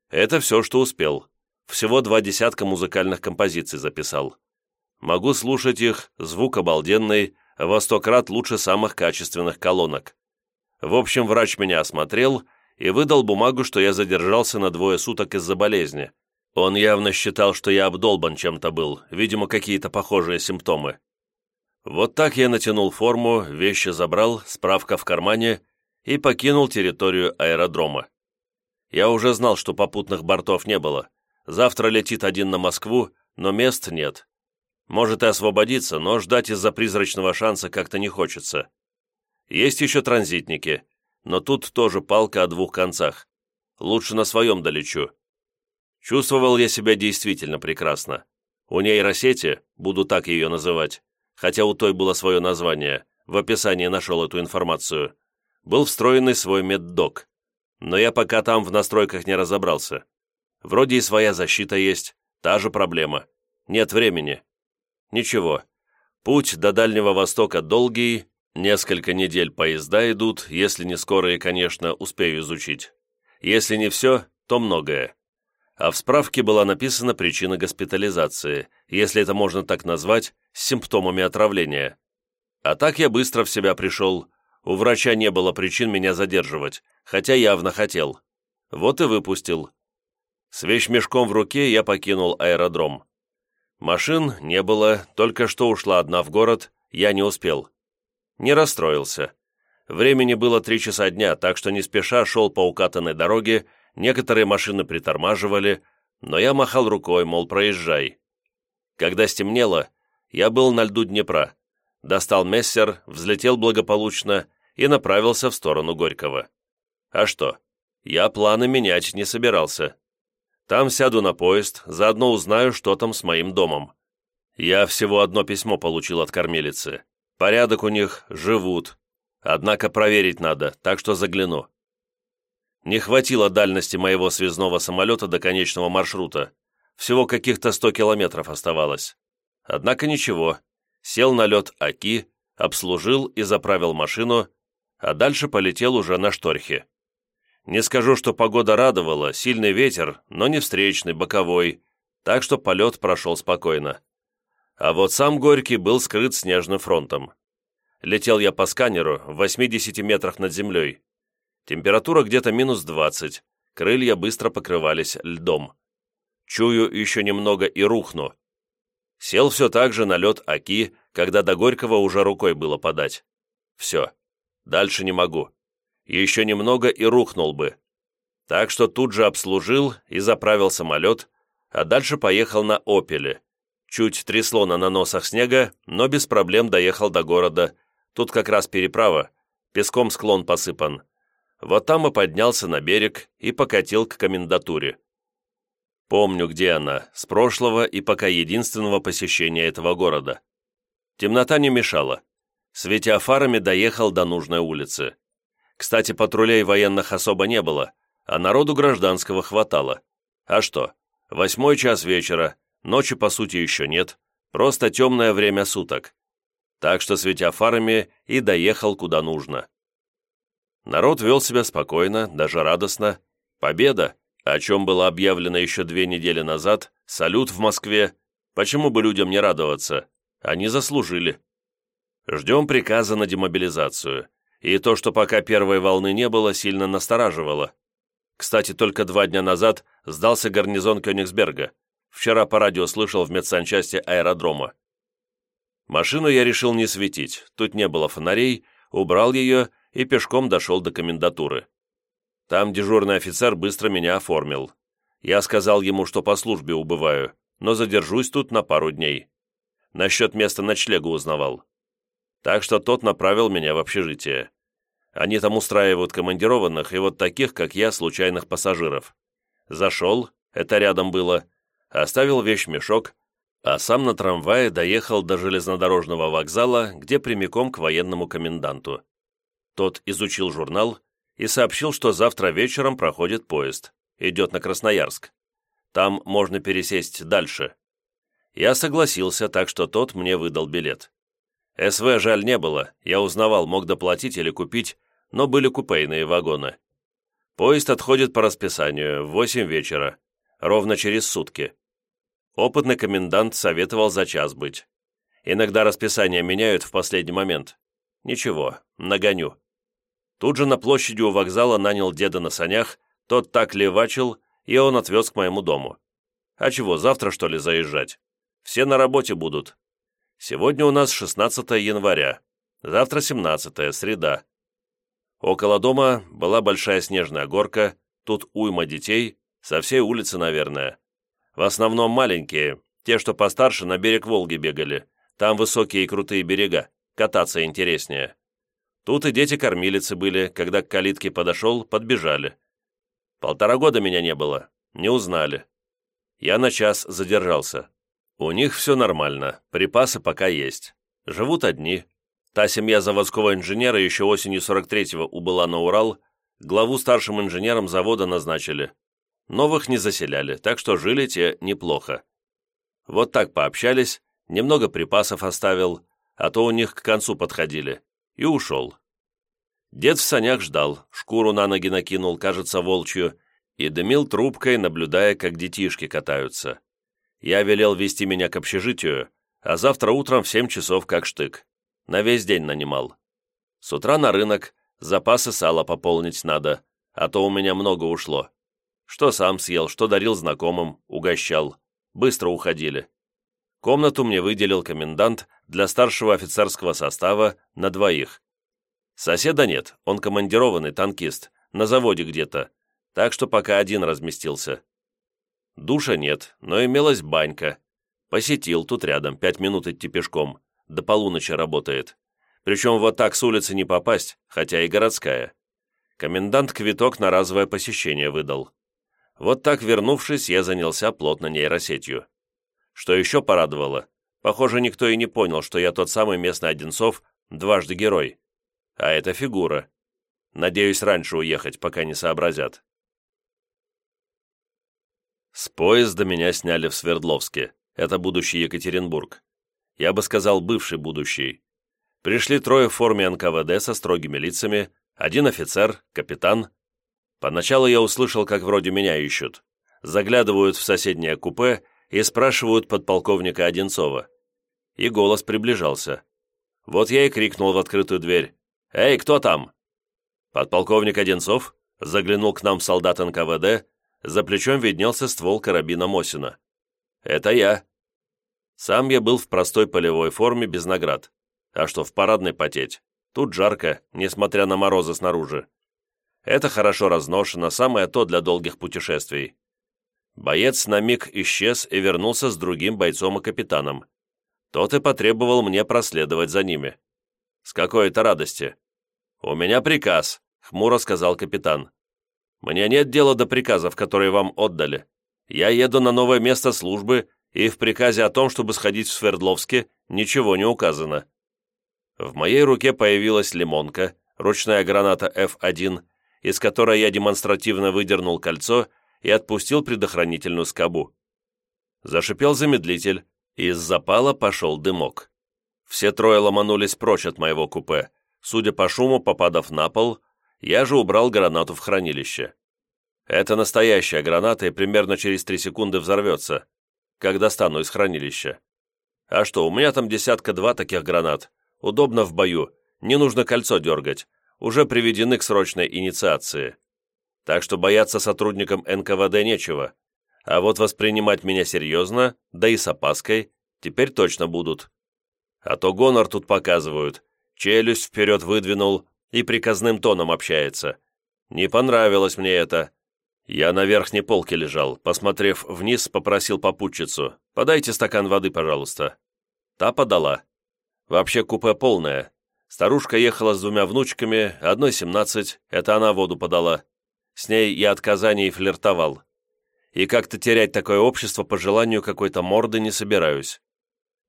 S1: Это все, что успел. Всего два десятка музыкальных композиций записал. Могу слушать их, звук обалденный, во сто крат лучше самых качественных колонок. В общем, врач меня осмотрел и выдал бумагу, что я задержался на двое суток из-за болезни. Он явно считал, что я обдолбан чем-то был, видимо, какие-то похожие симптомы. Вот так я натянул форму, вещи забрал, справка в кармане и покинул территорию аэродрома. Я уже знал, что попутных бортов не было. Завтра летит один на Москву, но мест нет. Может и освободиться, но ждать из-за призрачного шанса как-то не хочется. Есть еще транзитники, но тут тоже палка о двух концах. Лучше на своем долечу. Чувствовал я себя действительно прекрасно. У нейросети, буду так ее называть, хотя у той было свое название, в описании нашел эту информацию, был встроенный свой меддок. Но я пока там в настройках не разобрался. Вроде и своя защита есть, та же проблема. Нет времени. Ничего. Путь до Дальнего Востока долгий, несколько недель поезда идут, если не скоро и, конечно, успею изучить. Если не все, то многое. А в справке была написана причина госпитализации, если это можно так назвать, с симптомами отравления. А так я быстро в себя пришел. У врача не было причин меня задерживать, хотя явно хотел. Вот и выпустил. С вещмешком в руке я покинул аэродром. Машин не было, только что ушла одна в город, я не успел. Не расстроился. Времени было три часа дня, так что не спеша шел по укатанной дороге, некоторые машины притормаживали, но я махал рукой, мол, проезжай. Когда стемнело, я был на льду Днепра, достал мессер, взлетел благополучно и направился в сторону Горького. А что? Я планы менять не собирался. Там сяду на поезд, заодно узнаю, что там с моим домом. Я всего одно письмо получил от кормилицы. Порядок у них, живут. Однако проверить надо, так что загляну. Не хватило дальности моего связного самолета до конечного маршрута. Всего каких-то 100 километров оставалось. Однако ничего. Сел на лед Аки, обслужил и заправил машину, а дальше полетел уже на шторхе. Не скажу, что погода радовала, сильный ветер, но не встречный, боковой, так что полет прошел спокойно. А вот сам Горький был скрыт снежным фронтом. Летел я по сканеру в 80 метрах над землей. Температура где-то минус 20, крылья быстро покрывались льдом. Чую еще немного и рухну. Сел все так же на лед Аки, когда до Горького уже рукой было подать. Все, дальше не могу еще немного и рухнул бы. Так что тут же обслужил и заправил самолет, а дальше поехал на «Опеле». Чуть трясло на наносах снега, но без проблем доехал до города. Тут как раз переправа, песком склон посыпан. Вот там и поднялся на берег и покатил к комендатуре. Помню, где она, с прошлого и пока единственного посещения этого города. Темнота не мешала. Светя фарами, доехал до нужной улицы. Кстати, патрулей военных особо не было, а народу гражданского хватало. А что, восьмой час вечера, ночи по сути еще нет, просто темное время суток. Так что, светя фарами, и доехал куда нужно. Народ вел себя спокойно, даже радостно. Победа, о чем было объявлено еще две недели назад, салют в Москве. Почему бы людям не радоваться? Они заслужили. Ждем приказа на демобилизацию и то, что пока первой волны не было, сильно настораживало. Кстати, только два дня назад сдался гарнизон Кёнигсберга. Вчера по радио слышал в медсанчасти аэродрома. Машину я решил не светить, тут не было фонарей, убрал ее и пешком дошел до комендатуры. Там дежурный офицер быстро меня оформил. Я сказал ему, что по службе убываю, но задержусь тут на пару дней. Насчет места ночлега узнавал. Так что тот направил меня в общежитие. Они там устраивают командированных и вот таких, как я, случайных пассажиров. Зашел, это рядом было, оставил вещмешок, а сам на трамвае доехал до железнодорожного вокзала, где прямиком к военному коменданту. Тот изучил журнал и сообщил, что завтра вечером проходит поезд, идет на Красноярск. Там можно пересесть дальше. Я согласился, так что тот мне выдал билет. СВ жаль не было, я узнавал, мог доплатить или купить, но были купейные вагоны. Поезд отходит по расписанию в 8 вечера, ровно через сутки. Опытный комендант советовал за час быть. Иногда расписание меняют в последний момент. Ничего, нагоню. Тут же на площади у вокзала нанял деда на санях, тот так левачил, и он отвез к моему дому. А чего, завтра, что ли, заезжать? Все на работе будут. Сегодня у нас 16 января, завтра 17 среда. Около дома была большая снежная горка, тут уйма детей, со всей улицы, наверное. В основном маленькие, те, что постарше, на берег Волги бегали. Там высокие и крутые берега, кататься интереснее. Тут и дети-кормилицы были, когда к калитке подошел, подбежали. Полтора года меня не было, не узнали. Я на час задержался. У них все нормально, припасы пока есть. Живут одни. Та семья заводского инженера еще осенью 43-го убыла на Урал, главу старшим инженером завода назначили. Новых не заселяли, так что жили те неплохо. Вот так пообщались, немного припасов оставил, а то у них к концу подходили, и ушел. Дед в санях ждал, шкуру на ноги накинул, кажется, волчью, и дымил трубкой, наблюдая, как детишки катаются. Я велел вести меня к общежитию, а завтра утром в семь часов как штык. На весь день нанимал. С утра на рынок, запасы сала пополнить надо, а то у меня много ушло. Что сам съел, что дарил знакомым, угощал. Быстро уходили. Комнату мне выделил комендант для старшего офицерского состава на двоих. Соседа нет, он командированный танкист, на заводе где-то, так что пока один разместился. Душа нет, но имелась банька. Посетил тут рядом, пять минут идти пешком, до полуночи работает. Причем вот так с улицы не попасть, хотя и городская. Комендант квиток на разовое посещение выдал. Вот так, вернувшись, я занялся плотно нейросетью. Что еще порадовало? Похоже, никто и не понял, что я тот самый местный Одинцов, дважды герой. А это фигура. Надеюсь, раньше уехать, пока не сообразят. С поезда меня сняли в Свердловске. Это будущий Екатеринбург. Я бы сказал, бывший будущий. Пришли трое в форме НКВД со строгими лицами, один офицер, капитан, Поначалу я услышал, как вроде меня ищут. Заглядывают в соседнее купе и спрашивают подполковника Одинцова. И голос приближался. Вот я и крикнул в открытую дверь. «Эй, кто там?» Подполковник Одинцов заглянул к нам солдат НКВД, за плечом виднелся ствол карабина Мосина. «Это я». Сам я был в простой полевой форме без наград. А что, в парадной потеть? Тут жарко, несмотря на морозы снаружи. Это хорошо разношено, самое то для долгих путешествий. Боец на миг исчез и вернулся с другим бойцом и капитаном. Тот и потребовал мне проследовать за ними. С какой-то радости. «У меня приказ», — хмуро сказал капитан. «Мне нет дела до приказов, которые вам отдали. Я еду на новое место службы, и в приказе о том, чтобы сходить в Свердловске, ничего не указано». В моей руке появилась лимонка, ручная граната F1 из которой я демонстративно выдернул кольцо и отпустил предохранительную скобу. Зашипел замедлитель, и из запала пошел дымок. Все трое ломанулись прочь от моего купе. Судя по шуму, попадав на пол, я же убрал гранату в хранилище. Это настоящая граната и примерно через три секунды взорвется, когда достану из хранилища. А что, у меня там десятка-два таких гранат. Удобно в бою, не нужно кольцо дергать, уже приведены к срочной инициации. Так что бояться сотрудникам НКВД нечего. А вот воспринимать меня серьезно, да и с опаской, теперь точно будут. А то гонор тут показывают, челюсть вперед выдвинул и приказным тоном общается. Не понравилось мне это. Я на верхней полке лежал, посмотрев вниз, попросил попутчицу, «Подайте стакан воды, пожалуйста». Та подала. Вообще купе полное, Старушка ехала с двумя внучками, одной семнадцать, это она воду подала. С ней я от Казани и флиртовал. И как-то терять такое общество по желанию какой-то морды не собираюсь.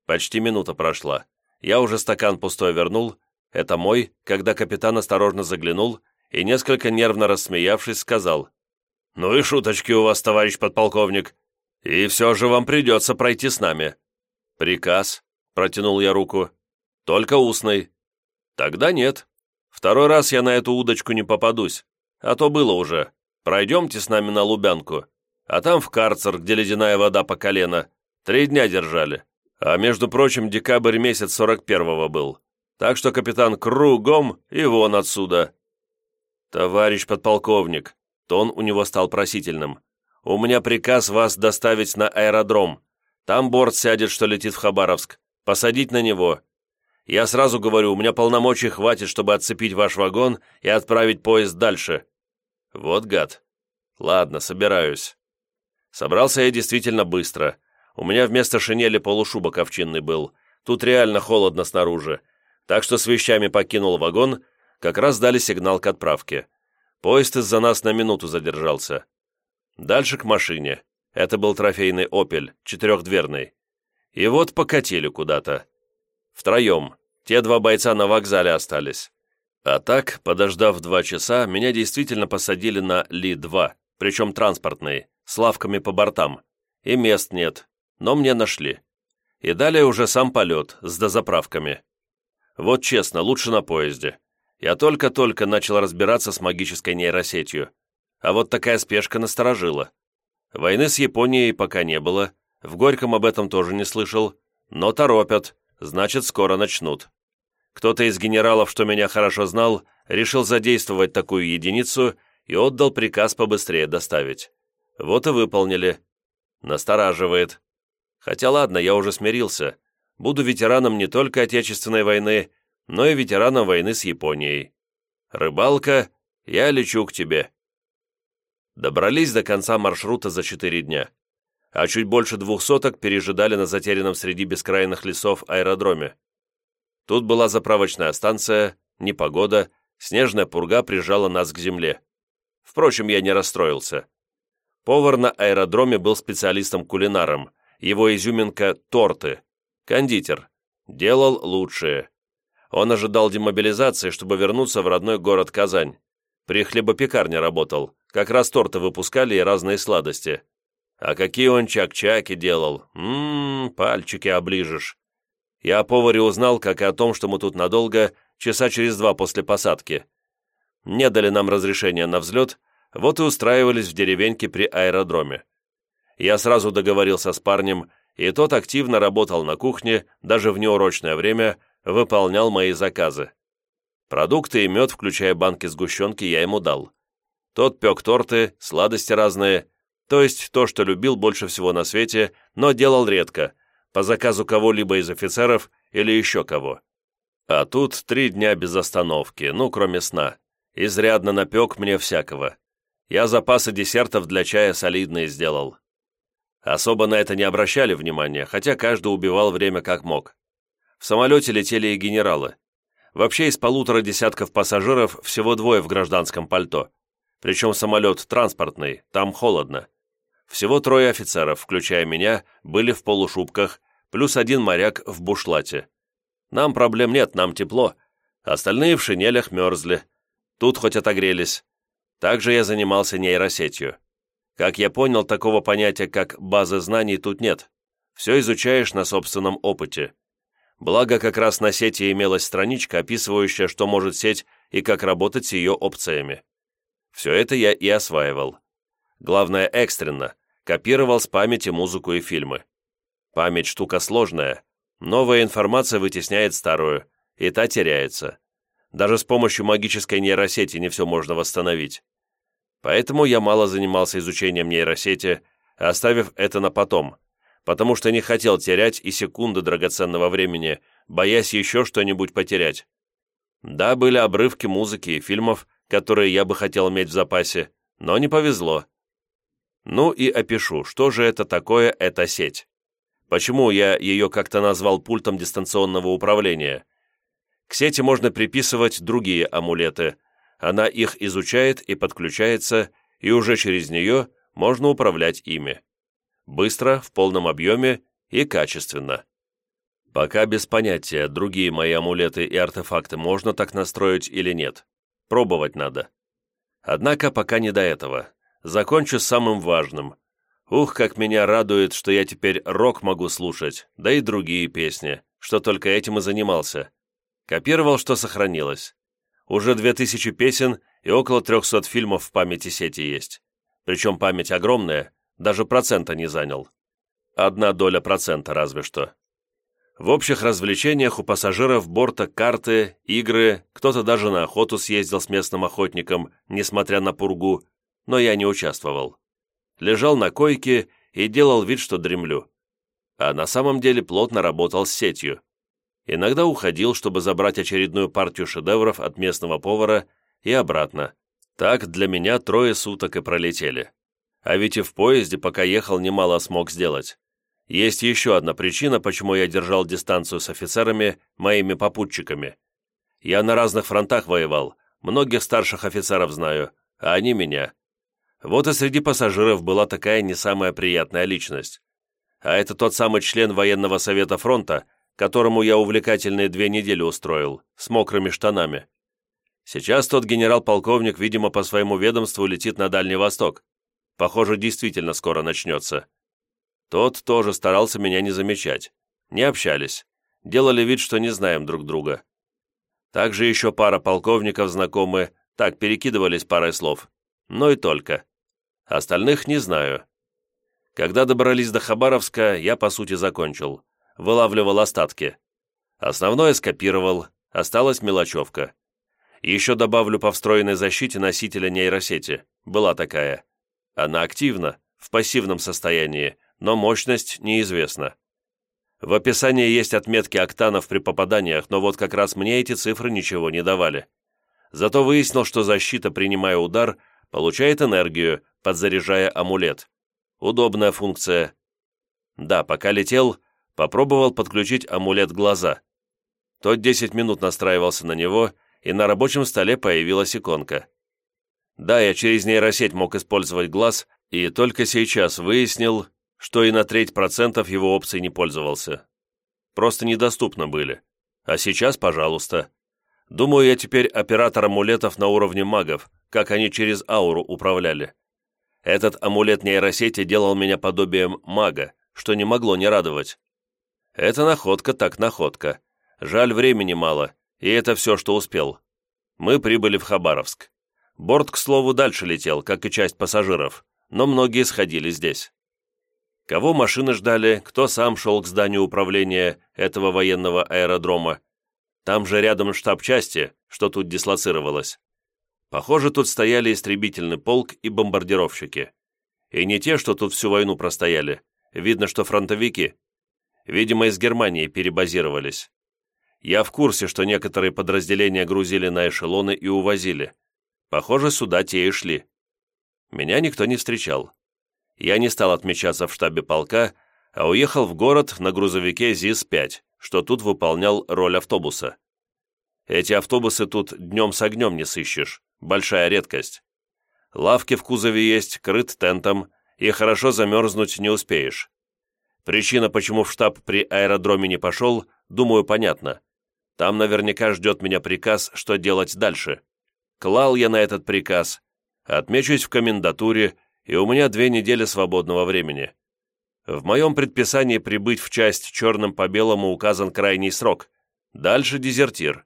S1: Почти минута прошла. Я уже стакан пустой вернул, это мой, когда капитан осторожно заглянул и, несколько нервно рассмеявшись, сказал, «Ну и шуточки у вас, товарищ подполковник. И все же вам придется пройти с нами». «Приказ», — протянул я руку, — «только устный». «Тогда нет. Второй раз я на эту удочку не попадусь. А то было уже. Пройдемте с нами на Лубянку. А там в карцер, где ледяная вода по колено. Три дня держали. А между прочим, декабрь месяц сорок первого был. Так что, капитан, кругом и вон отсюда. Товарищ подполковник, тон у него стал просительным. У меня приказ вас доставить на аэродром. Там борт сядет, что летит в Хабаровск. Посадить на него. Я сразу говорю, у меня полномочий хватит, чтобы отцепить ваш вагон и отправить поезд дальше. Вот гад. Ладно, собираюсь. Собрался я действительно быстро. У меня вместо шинели полушубок овчинный был. Тут реально холодно снаружи. Так что с вещами покинул вагон, как раз дали сигнал к отправке. Поезд из-за нас на минуту задержался. Дальше к машине. Это был трофейный «Опель», четырехдверный. И вот покатили куда-то. Втроем. Те два бойца на вокзале остались. А так, подождав два часа, меня действительно посадили на Ли-2, причем транспортный, с лавками по бортам. И мест нет, но мне нашли. И далее уже сам полет, с дозаправками. Вот честно, лучше на поезде. Я только-только начал разбираться с магической нейросетью. А вот такая спешка насторожила. Войны с Японией пока не было, в Горьком об этом тоже не слышал, но торопят, значит, скоро начнут. Кто-то из генералов, что меня хорошо знал, решил задействовать такую единицу и отдал приказ побыстрее доставить. Вот и выполнили. Настораживает. Хотя ладно, я уже смирился. Буду ветераном не только Отечественной войны, но и ветераном войны с Японией. Рыбалка, я лечу к тебе. Добрались до конца маршрута за четыре дня а чуть больше двух соток пережидали на затерянном среди бескрайных лесов аэродроме. Тут была заправочная станция, непогода, снежная пурга прижала нас к земле. Впрочем, я не расстроился. Повар на аэродроме был специалистом-кулинаром, его изюминка – торты. Кондитер. Делал лучшие. Он ожидал демобилизации, чтобы вернуться в родной город Казань. При хлебопекарне работал, как раз торты выпускали и разные сладости. А какие он чак-чаки делал. Ммм, пальчики оближешь. Я о поваре узнал, как и о том, что мы тут надолго, часа через два после посадки. Не дали нам разрешения на взлет, вот и устраивались в деревеньке при аэродроме. Я сразу договорился с парнем, и тот активно работал на кухне, даже в неурочное время выполнял мои заказы. Продукты и мед, включая банки сгущенки, я ему дал. Тот пек торты, сладости разные, то есть то, что любил больше всего на свете, но делал редко, по заказу кого-либо из офицеров или еще кого. А тут три дня без остановки, ну, кроме сна. Изрядно напек мне всякого. Я запасы десертов для чая солидные сделал. Особо на это не обращали внимания, хотя каждый убивал время как мог. В самолете летели и генералы. Вообще из полутора десятков пассажиров всего двое в гражданском пальто. Причем самолет транспортный, там холодно. Всего трое офицеров, включая меня, были в полушубках, плюс один моряк в бушлате. Нам проблем нет, нам тепло. Остальные в шинелях мерзли. Тут хоть отогрелись. Также я занимался нейросетью. Как я понял, такого понятия, как база знаний, тут нет. Все изучаешь на собственном опыте. Благо, как раз на сети имелась страничка, описывающая, что может сеть и как работать с ее опциями. Все это я и осваивал. Главное, экстренно. Копировал с памяти музыку и фильмы. Память штука сложная. Новая информация вытесняет старую, и та теряется. Даже с помощью магической нейросети не все можно восстановить. Поэтому я мало занимался изучением нейросети, оставив это на потом, потому что не хотел терять и секунды драгоценного времени, боясь еще что-нибудь потерять. Да, были обрывки музыки и фильмов, которые я бы хотел иметь в запасе, но не повезло. Ну и опишу, что же это такое эта сеть. Почему я ее как-то назвал пультом дистанционного управления? К сети можно приписывать другие амулеты. Она их изучает и подключается, и уже через нее можно управлять ими. Быстро, в полном объеме и качественно. Пока без понятия, другие мои амулеты и артефакты можно так настроить или нет. Пробовать надо. Однако пока не до этого. Закончу с самым важным. Ух, как меня радует, что я теперь рок могу слушать, да и другие песни, что только этим и занимался. Копировал, что сохранилось. Уже 2000 песен и около 300 фильмов в памяти сети есть. Причем память огромная, даже процента не занял. Одна доля процента разве что. В общих развлечениях у пассажиров борта карты, игры, кто-то даже на охоту съездил с местным охотником, несмотря на пургу, но я не участвовал. Лежал на койке и делал вид, что дремлю. А на самом деле плотно работал с сетью. Иногда уходил, чтобы забрать очередную партию шедевров от местного повара и обратно. Так для меня трое суток и пролетели. А ведь и в поезде, пока ехал, немало смог сделать. Есть еще одна причина, почему я держал дистанцию с офицерами, моими попутчиками. Я на разных фронтах воевал, многих старших офицеров знаю, а они меня. Вот и среди пассажиров была такая не самая приятная личность. А это тот самый член военного совета фронта, которому я увлекательные две недели устроил, с мокрыми штанами. Сейчас тот генерал-полковник, видимо, по своему ведомству летит на Дальний Восток. Похоже, действительно скоро начнется. Тот тоже старался меня не замечать. Не общались. Делали вид, что не знаем друг друга. Также еще пара полковников знакомы, так перекидывались парой слов. Но и только. Остальных не знаю. Когда добрались до Хабаровска, я, по сути, закончил. Вылавливал остатки. Основное скопировал, осталась мелочевка. Еще добавлю по встроенной защите носителя нейросети. Была такая. Она активна, в пассивном состоянии, но мощность неизвестна. В описании есть отметки октанов при попаданиях, но вот как раз мне эти цифры ничего не давали. Зато выяснил, что защита, принимая удар, получает энергию, подзаряжая амулет. Удобная функция. Да, пока летел, попробовал подключить амулет глаза. Тот 10 минут настраивался на него, и на рабочем столе появилась иконка. Да, я через нейросеть мог использовать глаз, и только сейчас выяснил, что и на треть процентов его опций не пользовался. Просто недоступны были. А сейчас, пожалуйста. Думаю, я теперь оператор амулетов на уровне магов, как они через ауру управляли. Этот амулет нейросети делал меня подобием мага, что не могло не радовать. Это находка так находка. Жаль, времени мало, и это все, что успел. Мы прибыли в Хабаровск. Борт, к слову, дальше летел, как и часть пассажиров, но многие сходили здесь. Кого машины ждали, кто сам шел к зданию управления этого военного аэродрома. Там же рядом штаб части, что тут дислоцировалось. Похоже, тут стояли истребительный полк и бомбардировщики. И не те, что тут всю войну простояли. Видно, что фронтовики. Видимо, из Германии перебазировались. Я в курсе, что некоторые подразделения грузили на эшелоны и увозили. Похоже, сюда те и шли. Меня никто не встречал я не стал отмечаться в штабе полка, а уехал в город на грузовике ЗИС-5, что тут выполнял роль автобуса. Эти автобусы тут днем с огнем не сыщешь, большая редкость. Лавки в кузове есть, крыт тентом, и хорошо замерзнуть не успеешь. Причина, почему в штаб при аэродроме не пошел, думаю, понятна. Там наверняка ждет меня приказ, что делать дальше. Клал я на этот приказ. Отмечусь в комендатуре и у меня две недели свободного времени. В моем предписании прибыть в часть черным по белому указан крайний срок, дальше дезертир.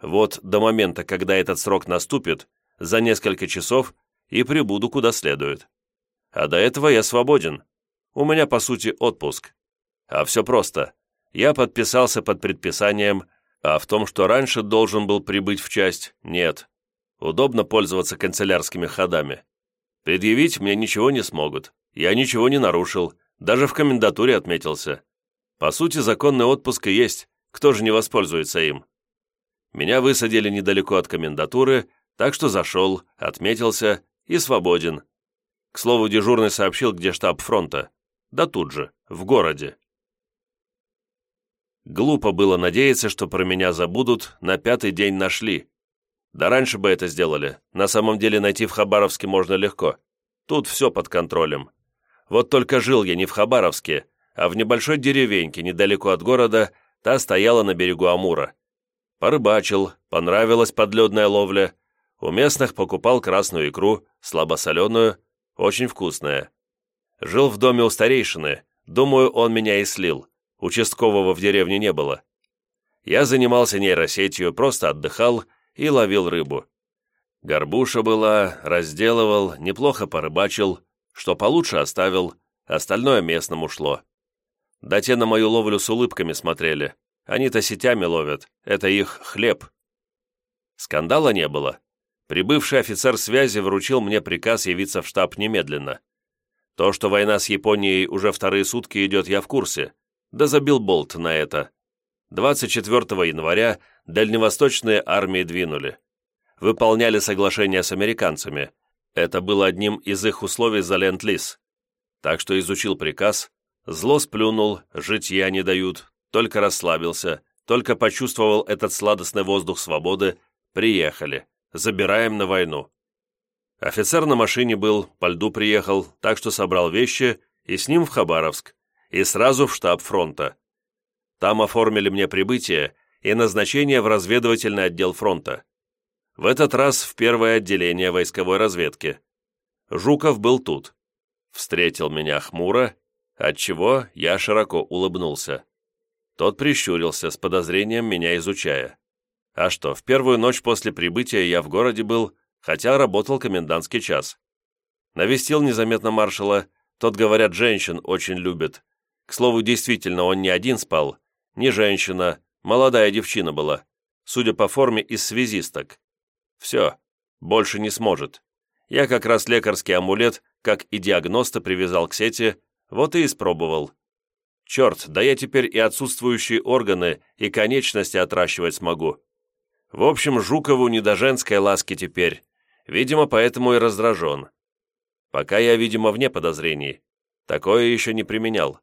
S1: Вот до момента, когда этот срок наступит, за несколько часов и прибуду куда следует. А до этого я свободен. У меня, по сути, отпуск. А все просто. Я подписался под предписанием, а в том, что раньше должен был прибыть в часть, нет. Удобно пользоваться канцелярскими ходами. Предъявить мне ничего не смогут. Я ничего не нарушил, даже в комендатуре отметился. По сути, законный отпуск и есть, кто же не воспользуется им? Меня высадили недалеко от комендатуры, так что зашел, отметился и свободен. К слову, дежурный сообщил, где штаб фронта. Да тут же, в городе. Глупо было надеяться, что про меня забудут, на пятый день нашли. Да раньше бы это сделали. На самом деле найти в Хабаровске можно легко. Тут все под контролем. Вот только жил я не в Хабаровске, а в небольшой деревеньке недалеко от города, та стояла на берегу Амура. Порыбачил, понравилась подледная ловля. У местных покупал красную икру, слабосоленую, очень вкусная. Жил в доме у старейшины, думаю, он меня и слил. Участкового в деревне не было. Я занимался нейросетью, просто отдыхал и ловил рыбу. Горбуша была, разделывал, неплохо порыбачил, что получше оставил, остальное местному шло. Да те на мою ловлю с улыбками смотрели. Они-то сетями ловят, это их хлеб. Скандала не было. Прибывший офицер связи вручил мне приказ явиться в штаб немедленно. То, что война с Японией уже вторые сутки идет, я в курсе да забил болт на это. 24 января дальневосточные армии двинули. Выполняли соглашение с американцами. Это было одним из их условий за Ленд-Лиз. Так что изучил приказ, зло сплюнул, житья не дают, только расслабился, только почувствовал этот сладостный воздух свободы, приехали, забираем на войну. Офицер на машине был, по льду приехал, так что собрал вещи и с ним в Хабаровск, и сразу в штаб фронта. Там оформили мне прибытие и назначение в разведывательный отдел фронта. В этот раз в первое отделение войсковой разведки. Жуков был тут. Встретил меня хмуро, отчего я широко улыбнулся. Тот прищурился, с подозрением меня изучая. А что, в первую ночь после прибытия я в городе был, хотя работал комендантский час. Навестил незаметно маршала, тот, говорят, женщин очень любит, к слову, действительно, он не один спал, не женщина, молодая девчина была, судя по форме, из связисток. Все, больше не сможет. Я как раз лекарский амулет, как и диагноста, привязал к сети, вот и испробовал. Черт, да я теперь и отсутствующие органы, и конечности отращивать смогу. В общем, Жукову не до женской ласки теперь. Видимо, поэтому и раздражен. Пока я, видимо, вне подозрений. Такое еще не применял.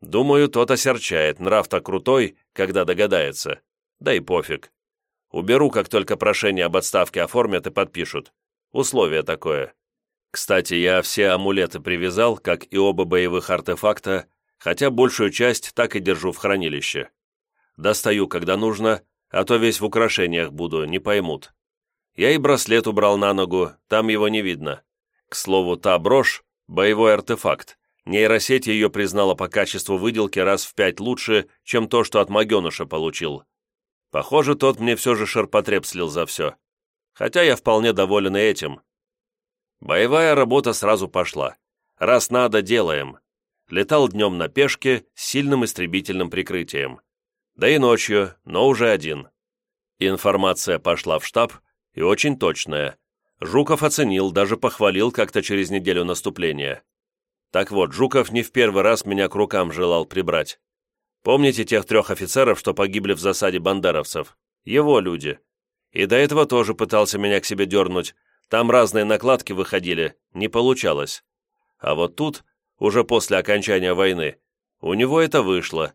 S1: Думаю, тот осерчает, нрав-то крутой, когда догадается. Да и пофиг. Уберу, как только прошение об отставке оформят и подпишут. Условие такое. Кстати, я все амулеты привязал, как и оба боевых артефакта, хотя большую часть так и держу в хранилище. Достаю, когда нужно, а то весь в украшениях буду, не поймут. Я и браслет убрал на ногу, там его не видно. К слову, та брошь — боевой артефакт, Нейросеть ее признала по качеству выделки раз в пять лучше, чем то, что от Магенуша получил. Похоже, тот мне все же ширпотреб слил за все. Хотя я вполне доволен и этим. Боевая работа сразу пошла. Раз надо, делаем. Летал днем на пешке с сильным истребительным прикрытием. Да и ночью, но уже один. Информация пошла в штаб, и очень точная. Жуков оценил, даже похвалил как-то через неделю наступления. Так вот, Жуков не в первый раз меня к рукам желал прибрать. Помните тех трех офицеров, что погибли в засаде бандеровцев? Его люди. И до этого тоже пытался меня к себе дернуть. Там разные накладки выходили, не получалось. А вот тут, уже после окончания войны, у него это вышло.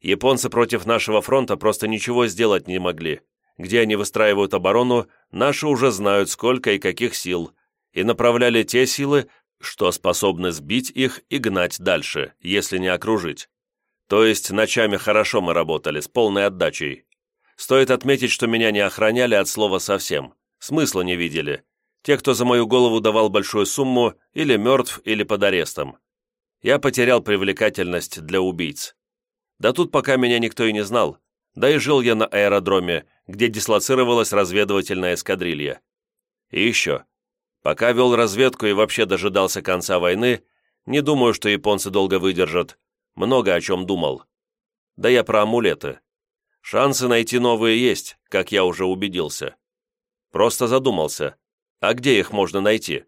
S1: Японцы против нашего фронта просто ничего сделать не могли. Где они выстраивают оборону, наши уже знают, сколько и каких сил, и направляли те силы, что способны сбить их и гнать дальше, если не окружить. То есть ночами хорошо мы работали, с полной отдачей. Стоит отметить, что меня не охраняли от слова совсем, смысла не видели. Те, кто за мою голову давал большую сумму, или мертв, или под арестом. Я потерял привлекательность для убийц. Да тут пока меня никто и не знал, да и жил я на аэродроме, где дислоцировалась разведывательная эскадрилья. И еще, Пока вел разведку и вообще дожидался конца войны, не думаю, что японцы долго выдержат. Много о чем думал. Да я про амулеты. Шансы найти новые есть, как я уже убедился. Просто задумался. А где их можно найти?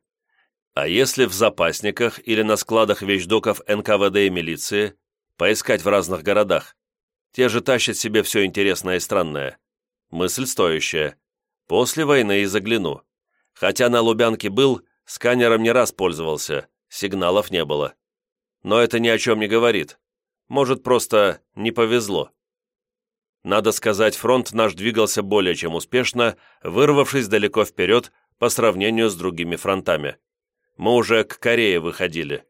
S1: А если в запасниках или на складах вещдоков НКВД и милиции поискать в разных городах? Те же тащат себе все интересное и странное. Мысль стоящая. После войны и загляну. Хотя на Лубянке был, сканером не раз пользовался, сигналов не было. Но это ни о чем не говорит. Может, просто не повезло. Надо сказать, фронт наш двигался более чем успешно, вырвавшись далеко вперед по сравнению с другими фронтами. Мы уже к Корее выходили.